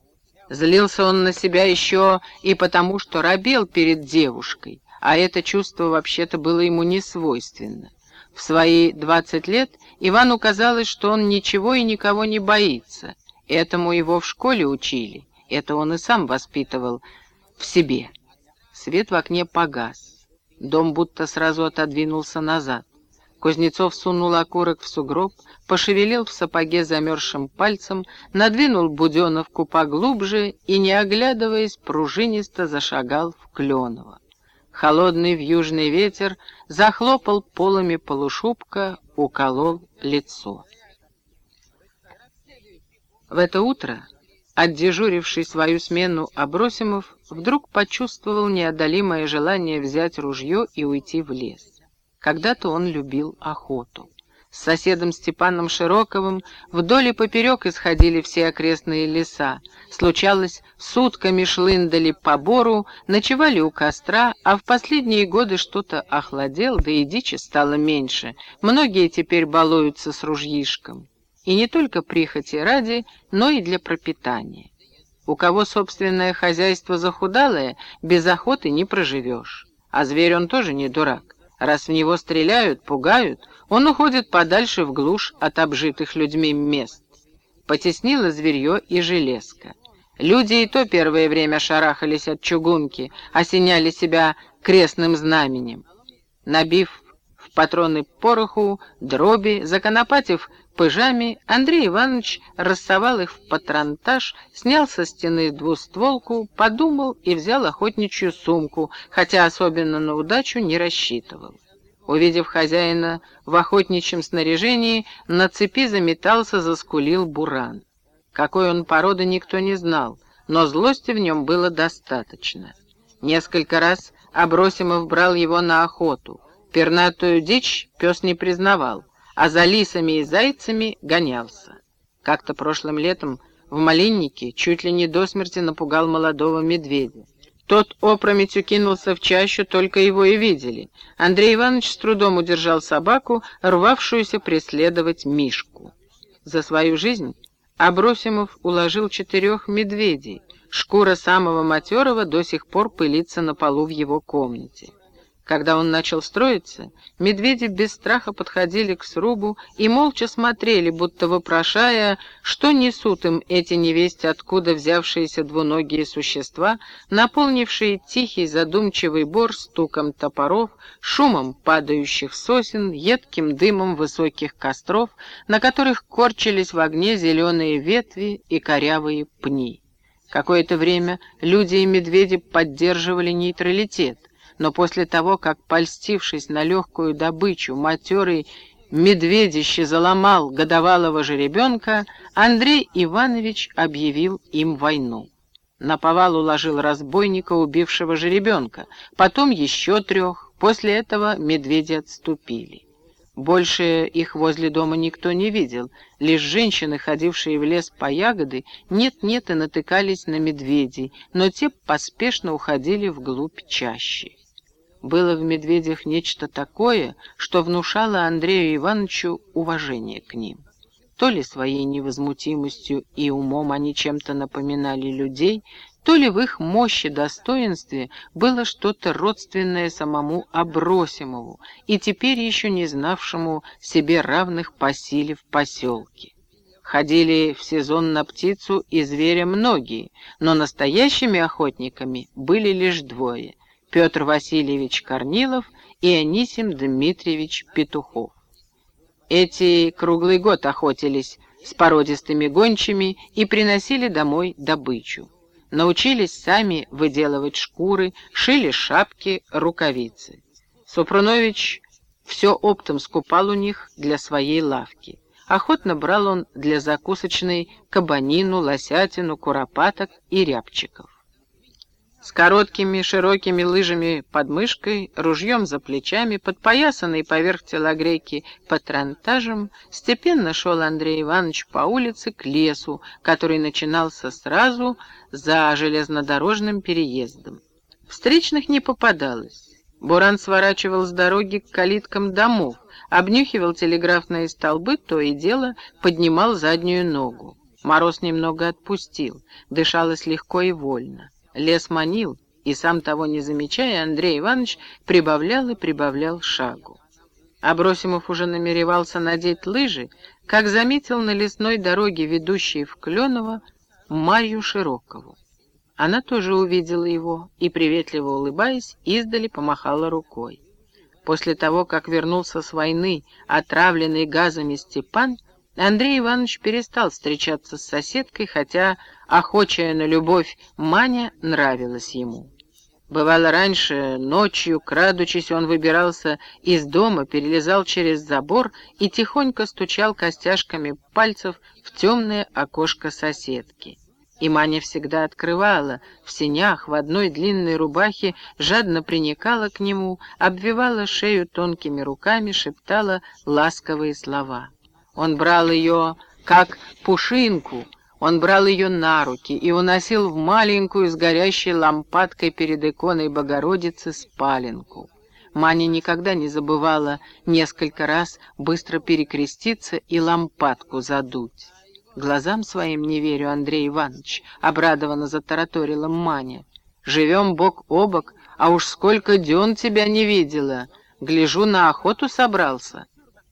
Злился он на себя еще и потому, что робел перед девушкой, а это чувство вообще-то было ему не свойственно. В свои двадцать лет Ивану казалось, что он ничего и никого не боится. Этому его в школе учили, это он и сам воспитывал в себе. Свет в окне погас. Дом будто сразу отодвинулся назад. Кузнецов сунул окурок в сугроб, пошевелил в сапоге замерзшим пальцем, надвинул буденовку поглубже и, не оглядываясь, пружинисто зашагал в Кленово. Холодный вьюжный ветер захлопал полами полушубка, уколол лицо. В это утро, отдежуривший свою смену Абросимов, вдруг почувствовал неодолимое желание взять ружье и уйти в лес. Когда-то он любил охоту. С соседом Степаном Широковым вдоль и поперек исходили все окрестные леса. Случалось, сутками шлындали по бору, ночевали у костра, а в последние годы что-то охладел, да и дичи стало меньше. Многие теперь балуются с ружьишком. И не только прихоти ради, но и для пропитания. У кого собственное хозяйство захудалое, без охоты не проживешь. А зверь он тоже не дурак. Раз в него стреляют, пугают, он уходит подальше в глушь от обжитых людьми мест. Потеснило зверье и железка. Люди и то первое время шарахались от чугунки, осеняли себя крестным знаменем. Набив в патроны пороху, дроби, законопатив пыжами, Андрей Иванович рассовал их в патронтаж, снял со стены двустволку, подумал и взял охотничью сумку, хотя особенно на удачу не рассчитывал. Увидев хозяина в охотничьем снаряжении, на цепи заметался, заскулил буран. Какой он породы, никто не знал, но злости в нем было достаточно. Несколько раз Абросимов брал его на охоту. Пернатую дичь пес не признавал, а за лисами и зайцами гонялся. Как-то прошлым летом в Малиннике чуть ли не до смерти напугал молодого медведя. Тот опрометью кинулся в чащу, только его и видели. Андрей Иванович с трудом удержал собаку, рвавшуюся преследовать Мишку. За свою жизнь Абросимов уложил четырех медведей. Шкура самого матерого до сих пор пылится на полу в его комнате. Когда он начал строиться, медведи без страха подходили к срубу и молча смотрели, будто вопрошая, что несут им эти невесть откуда взявшиеся двуногие существа, наполнившие тихий задумчивый бор стуком топоров, шумом падающих сосен, едким дымом высоких костров, на которых корчились в огне зеленые ветви и корявые пни. Какое-то время люди и медведи поддерживали нейтралитет, но после того, как, польстившись на легкую добычу, матерый медведище заломал годовалого жеребенка, Андрей Иванович объявил им войну. На повал уложил разбойника, убившего жеребенка, потом еще трех, после этого медведи отступили. Больше их возле дома никто не видел, лишь женщины, ходившие в лес по ягоды, нет-нет и натыкались на медведей, но те поспешно уходили вглубь чаще. Было в медведях нечто такое, что внушало Андрею Ивановичу уважение к ним. То ли своей невозмутимостью и умом они чем-то напоминали людей, то ли в их мощи достоинстве было что-то родственное самому Абросимову и теперь еще не знавшему себе равных по силе в поселке. Ходили в сезон на птицу и зверя многие, но настоящими охотниками были лишь двое Петр Васильевич Корнилов и Анисим Дмитриевич Петухов. Эти круглый год охотились с породистыми гончими и приносили домой добычу. Научились сами выделывать шкуры, шили шапки, рукавицы. Супрунович все оптом скупал у них для своей лавки. Охотно брал он для закусочной кабанину, лосятину, куропаток и рябчиков. С короткими широкими лыжами под мышкой, ружьем за плечами, подпоясанный поверх телогрейки патронтажем, степенно шел Андрей Иванович по улице к лесу, который начинался сразу за железнодорожным переездом. Встречных не попадалось. Буран сворачивал с дороги к калиткам домов, обнюхивал телеграфные столбы, то и дело поднимал заднюю ногу. Мороз немного отпустил, дышалось легко и вольно. Лес манил, и сам того не замечая, Андрей Иванович прибавлял и прибавлял шагу. Абросимов уже намеревался надеть лыжи, как заметил на лесной дороге, ведущей в Кленово, Марью Широкову. Она тоже увидела его и, приветливо улыбаясь, издали помахала рукой. После того, как вернулся с войны, отравленный газами Степан, Андрей Иванович перестал встречаться с соседкой, хотя охочая на любовь Маня нравилась ему. Бывало раньше, ночью, крадучись, он выбирался из дома, перелезал через забор и тихонько стучал костяшками пальцев в темное окошко соседки. И Маня всегда открывала, в сенях, в одной длинной рубахе, жадно приникала к нему, обвивала шею тонкими руками, шептала ласковые слова. Он брал ее как пушинку, он брал ее на руки и уносил в маленькую с горящей лампадкой перед иконой Богородицы спаленку. Маня никогда не забывала несколько раз быстро перекреститься и лампадку задуть. «Глазам своим не верю, Андрей Иванович», — обрадованно затараторила Маня. «Живем бок о бок, а уж сколько дён тебя не видела. Гляжу, на охоту собрался».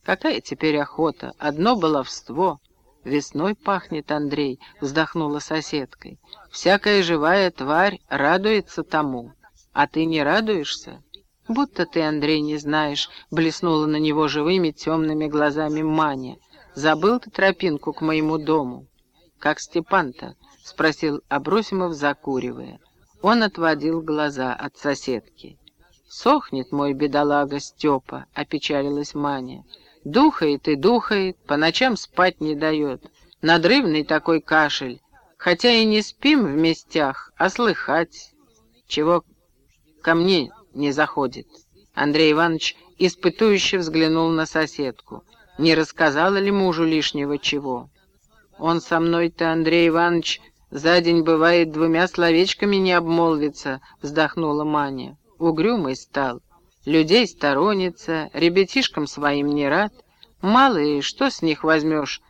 «Какая теперь охота? Одно баловство». «Весной пахнет, Андрей», — вздохнула соседкой. «Всякая живая тварь радуется тому. А ты не радуешься?» «Будто ты, Андрей, не знаешь», — блеснула на него живыми темными глазами Маня. «Забыл ты тропинку к моему дому?» «Как Степан-то?» — спросил Абросимов, закуривая. Он отводил глаза от соседки. «Сохнет мой бедолага Степа», — опечалилась Маня. Духает и духает, по ночам спать не дает. Надрывный такой кашель. Хотя и не спим в местях, а слыхать. Чего ко мне не заходит. Андрей Иванович испытующе взглянул на соседку. Не рассказала ли мужу лишнего чего? Он со мной-то, Андрей Иванович, за день бывает двумя словечками не обмолвится, вздохнула Маня. Угрюмый стал. Людей сторонится, ребятишкам своим не рад. Мало и что с них возьмешь?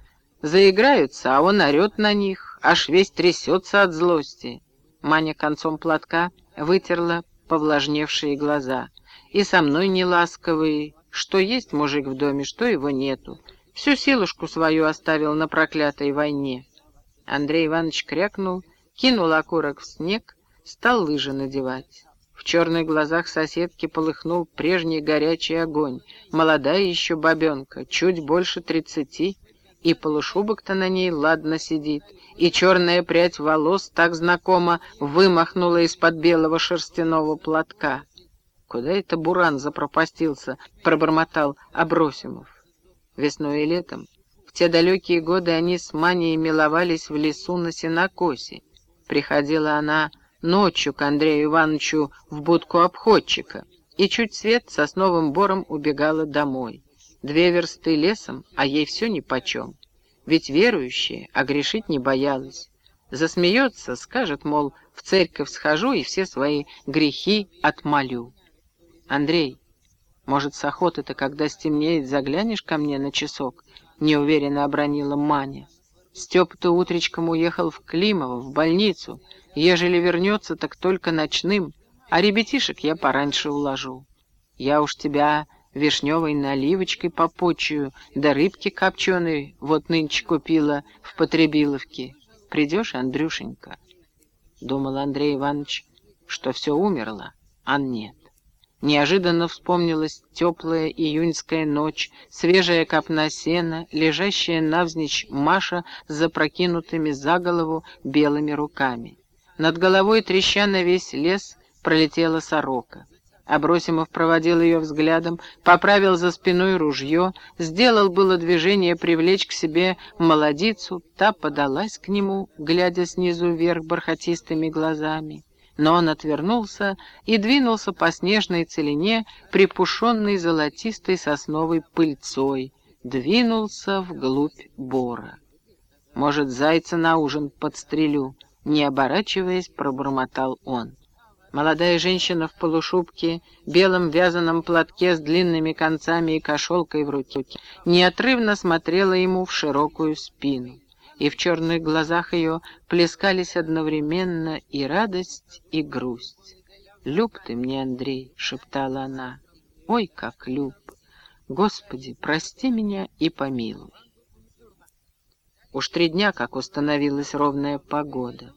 Заиграются, а он орет на них, аж весь трясется от злости. Маня концом платка вытерла повлажневшие глаза. и со мной не ласковый. Что есть мужик в доме, что его нету. Всю силушку свою оставил на проклятой войне. Андрей Иванович крякнул, кинул окурок в снег, стал лыжи надевать. Черных глазах соседки полыхнул прежний горячий огонь. Молодая еще бабенка, чуть больше тридцати, и полушубок-то на ней ладно сидит, и черная прядь волос так знакомо вымахнула из-под белого шерстяного платка. «Куда это Буран запропастился?» — пробормотал Абросимов. Весной и летом, в те далекие годы они с Маней миловались в лесу на сенокосе. Приходила она ночью к Андрею Ивановичу в будку обходчика, и чуть свет сосновым бором убегала домой. Две версты лесом, а ей все нипочем. Ведь верующая, а грешить не боялась. Засмеется, скажет, мол, в церковь схожу и все свои грехи отмолю. Андрей, может, с охоты-то, когда стемнеет, заглянешь ко мне на часок? Неуверенно обронила Маня. Степа-то утречком уехал в Климово, в больницу. Ежели вернется, так только ночным, а ребятишек я пораньше уложу. Я уж тебя вишневой наливочкой попочую, да рыбки копченой вот нынче купила в Потребиловке. Придешь, Андрюшенька?» Думал Андрей Иванович, что все умерло, а нет. Неожиданно вспомнилась теплая июньская ночь, свежая копна сена, лежащая навзничь Маша с запрокинутыми за голову белыми руками. Над головой, треща на весь лес, пролетела сорока. Абросимов проводил ее взглядом, поправил за спиной ружье, сделал было движение привлечь к себе молодицу, та подалась к нему, глядя снизу вверх бархатистыми глазами но он отвернулся и двинулся по снежной целине, припушенной золотистой сосновой пыльцой, двинулся вглубь бора. «Может, зайца на ужин подстрелю?» Не оборачиваясь, пробормотал он. Молодая женщина в полушубке, белом вязаном платке с длинными концами и кошелкой в руке, неотрывно смотрела ему в широкую спину и в черных глазах ее плескались одновременно и радость, и грусть. «Люб ты мне, Андрей!» — шептала она. «Ой, как люб! Господи, прости меня и помилуй!» Уж три дня, как установилась ровная погода.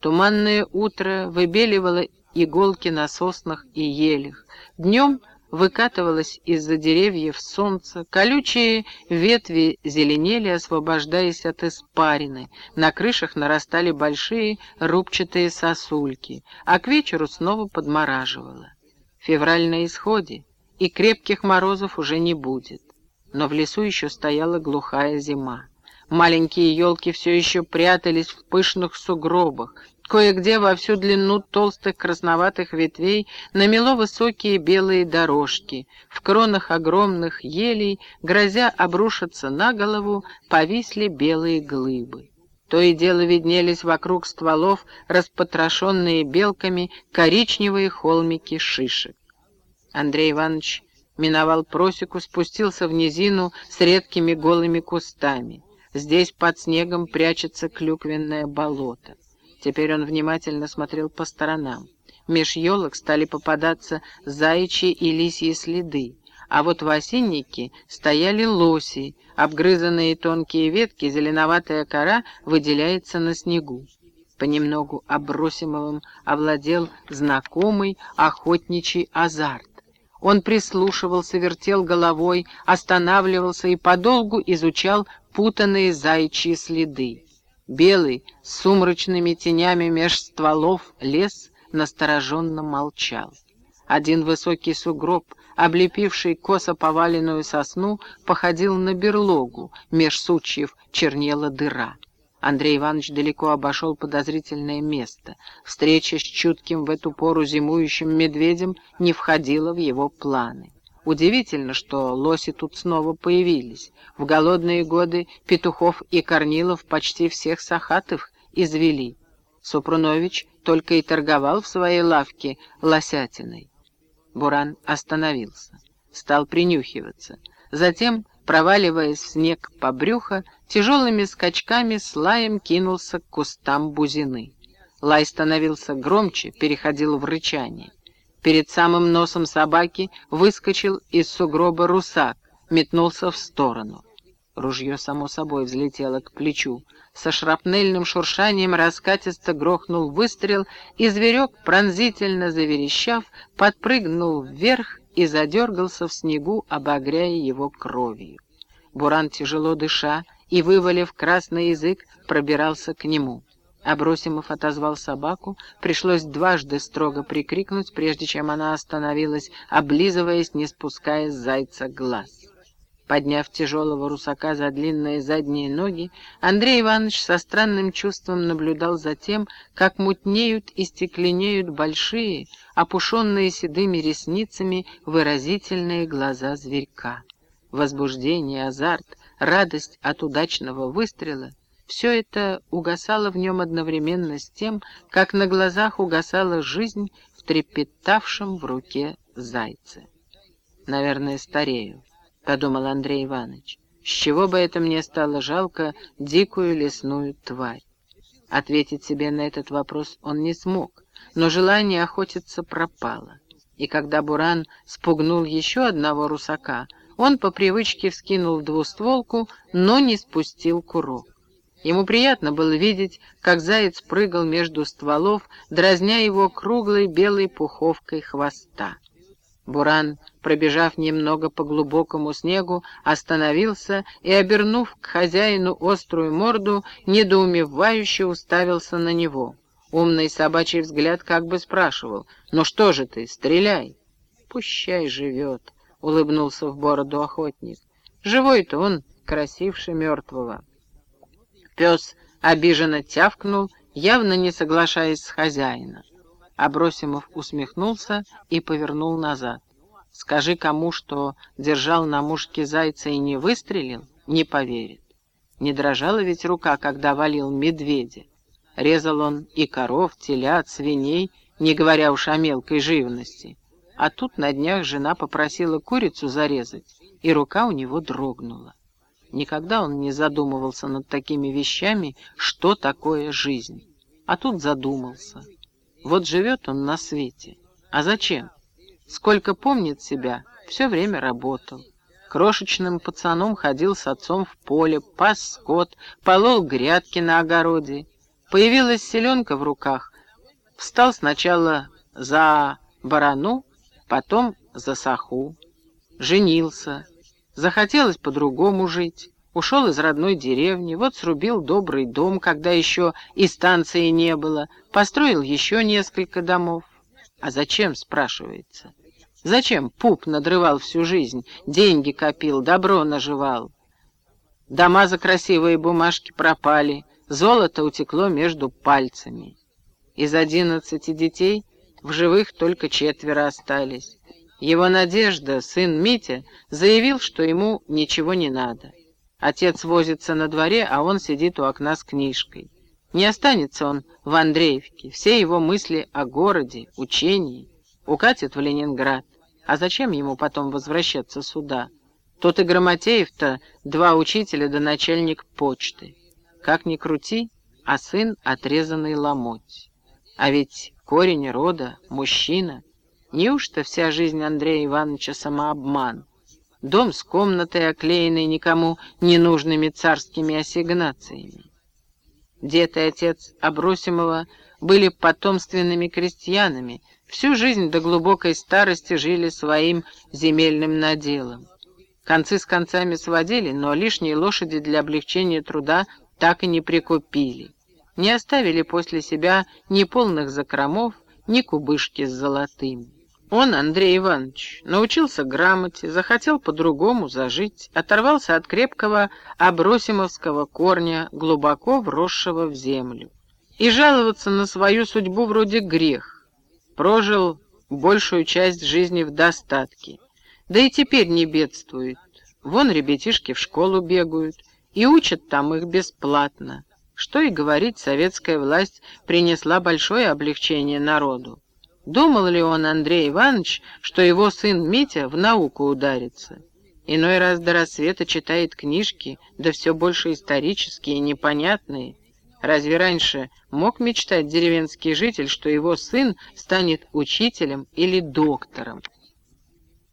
Туманное утро выбеливало иголки на соснах и елях. Днем выкатывалось из-за деревьев солнце, колючие ветви зеленели, освобождаясь от испарины, на крышах нарастали большие рубчатые сосульки, а к вечеру снова подмораживало. Февраль на исходе, и крепких морозов уже не будет. Но в лесу еще стояла глухая зима. Маленькие елки все еще прятались в пышных сугробах, Кое-где во всю длину толстых красноватых ветвей намело высокие белые дорожки. В кронах огромных елей, грозя обрушиться на голову, повисли белые глыбы. То и дело виднелись вокруг стволов, распотрошенные белками, коричневые холмики шишек. Андрей Иванович миновал просеку, спустился в низину с редкими голыми кустами. Здесь под снегом прячется клюквенное болото. Теперь он внимательно смотрел по сторонам. Меж елок стали попадаться заячьи и лисьи следы, а вот в осиннике стояли лоси, обгрызанные тонкие ветки, зеленоватая кора выделяется на снегу. Понемногу обросимовым овладел знакомый охотничий азарт. Он прислушивался, вертел головой, останавливался и подолгу изучал путанные заячьи следы. Белый, с сумрачными тенями меж стволов, лес настороженно молчал. Один высокий сугроб, облепивший косо поваленную сосну, походил на берлогу, меж сучьев чернела дыра. Андрей Иванович далеко обошел подозрительное место. Встреча с чутким в эту пору зимующим медведем не входила в его планы. Удивительно, что лоси тут снова появились. В голодные годы Петухов и Корнилов почти всех сахатов извели. Супрунович только и торговал в своей лавке лосятиной. Буран остановился, стал принюхиваться. Затем, проваливаясь в снег по брюхо, тяжелыми скачками с лаем кинулся к кустам бузины. Лай становился громче, переходил в рычание. Перед самым носом собаки выскочил из сугроба русак, метнулся в сторону. Ружье само собой взлетело к плечу. Со шрапнельным шуршанием раскатисто грохнул выстрел, и зверек, пронзительно заверещав, подпрыгнул вверх и задергался в снегу, обогряя его кровью. Буран, тяжело дыша и вывалив красный язык, пробирался к нему. Абросимов отозвал собаку, пришлось дважды строго прикрикнуть, прежде чем она остановилась, облизываясь, не спуская с зайца глаз. Подняв тяжелого русака за длинные задние ноги, Андрей Иванович со странным чувством наблюдал за тем, как мутнеют и стекленеют большие, опушенные седыми ресницами, выразительные глаза зверька. Возбуждение, азарт, радость от удачного выстрела — все это угасало в нем одновременно с тем, как на глазах угасала жизнь в трепетавшем в руке зайце. Наверное, старею. — подумал Андрей Иванович. «С чего бы это мне стало жалко дикую лесную тварь?» Ответить себе на этот вопрос он не смог, но желание охотиться пропало. И когда Буран спугнул еще одного русака, он по привычке вскинул двустволку, но не спустил курок. Ему приятно было видеть, как заяц прыгал между стволов, дразня его круглой белой пуховкой хвоста. Буран, пробежав немного по глубокому снегу, остановился и, обернув к хозяину острую морду, недоумевающе уставился на него. Умный собачий взгляд как бы спрашивал, «Ну что же ты, стреляй!» «Пущай живет», — улыбнулся в бороду охотник. «Живой-то он красивше мертвого». Пес обиженно тявкнул, явно не соглашаясь с хозяином. Абросимов усмехнулся и повернул назад. Скажи кому, что держал на мушке зайца и не выстрелил, не поверит. Не дрожала ведь рука, когда валил медведя. Резал он и коров, телят, свиней, не говоря уж о мелкой живности. А тут на днях жена попросила курицу зарезать, и рука у него дрогнула. Никогда он не задумывался над такими вещами, что такое жизнь. А тут задумался. Вот живет он на свете. А зачем? Сколько помнит себя, все время работал. Крошечным пацаном ходил с отцом в поле, пас скот, полол грядки на огороде. Появилась селенка в руках. Встал сначала за барану, потом за саху. Женился. Захотелось по-другому жить. Ушел из родной деревни, вот срубил добрый дом, когда еще и станции не было, построил еще несколько домов. А зачем, спрашивается? Зачем пуп надрывал всю жизнь, деньги копил, добро наживал? Дома за красивые бумажки пропали, золото утекло между пальцами. Из одиннадцати детей в живых только четверо остались. Его Надежда, сын Митя, заявил, что ему ничего не надо. Отец возится на дворе, а он сидит у окна с книжкой. Не останется он в Андреевке. Все его мысли о городе, учении. Укатит в Ленинград. А зачем ему потом возвращаться сюда? Тут и Грамотеев-то два учителя да начальник почты. Как ни крути, а сын отрезанный ломоть. А ведь корень рода — мужчина. Неужто вся жизнь Андрея Ивановича самообман? дом с комнатой, оклеенной никому ненужными царскими ассигнациями. Дед и отец Абросимова были потомственными крестьянами, всю жизнь до глубокой старости жили своим земельным наделом. Концы с концами сводили, но лишние лошади для облегчения труда так и не прикупили. Не оставили после себя ни полных закромов, ни кубышки с золотыми. Он, Андрей Иванович, научился грамоте, захотел по-другому зажить, оторвался от крепкого абросимовского корня, глубоко вросшего в землю. И жаловаться на свою судьбу вроде грех. Прожил большую часть жизни в достатке. Да и теперь не бедствует. Вон ребятишки в школу бегают, и учат там их бесплатно. Что и говорить, советская власть принесла большое облегчение народу. Думал ли он, Андрей Иванович, что его сын Митя в науку ударится? Иной раз до рассвета читает книжки, да все больше исторические, непонятные. Разве раньше мог мечтать деревенский житель, что его сын станет учителем или доктором?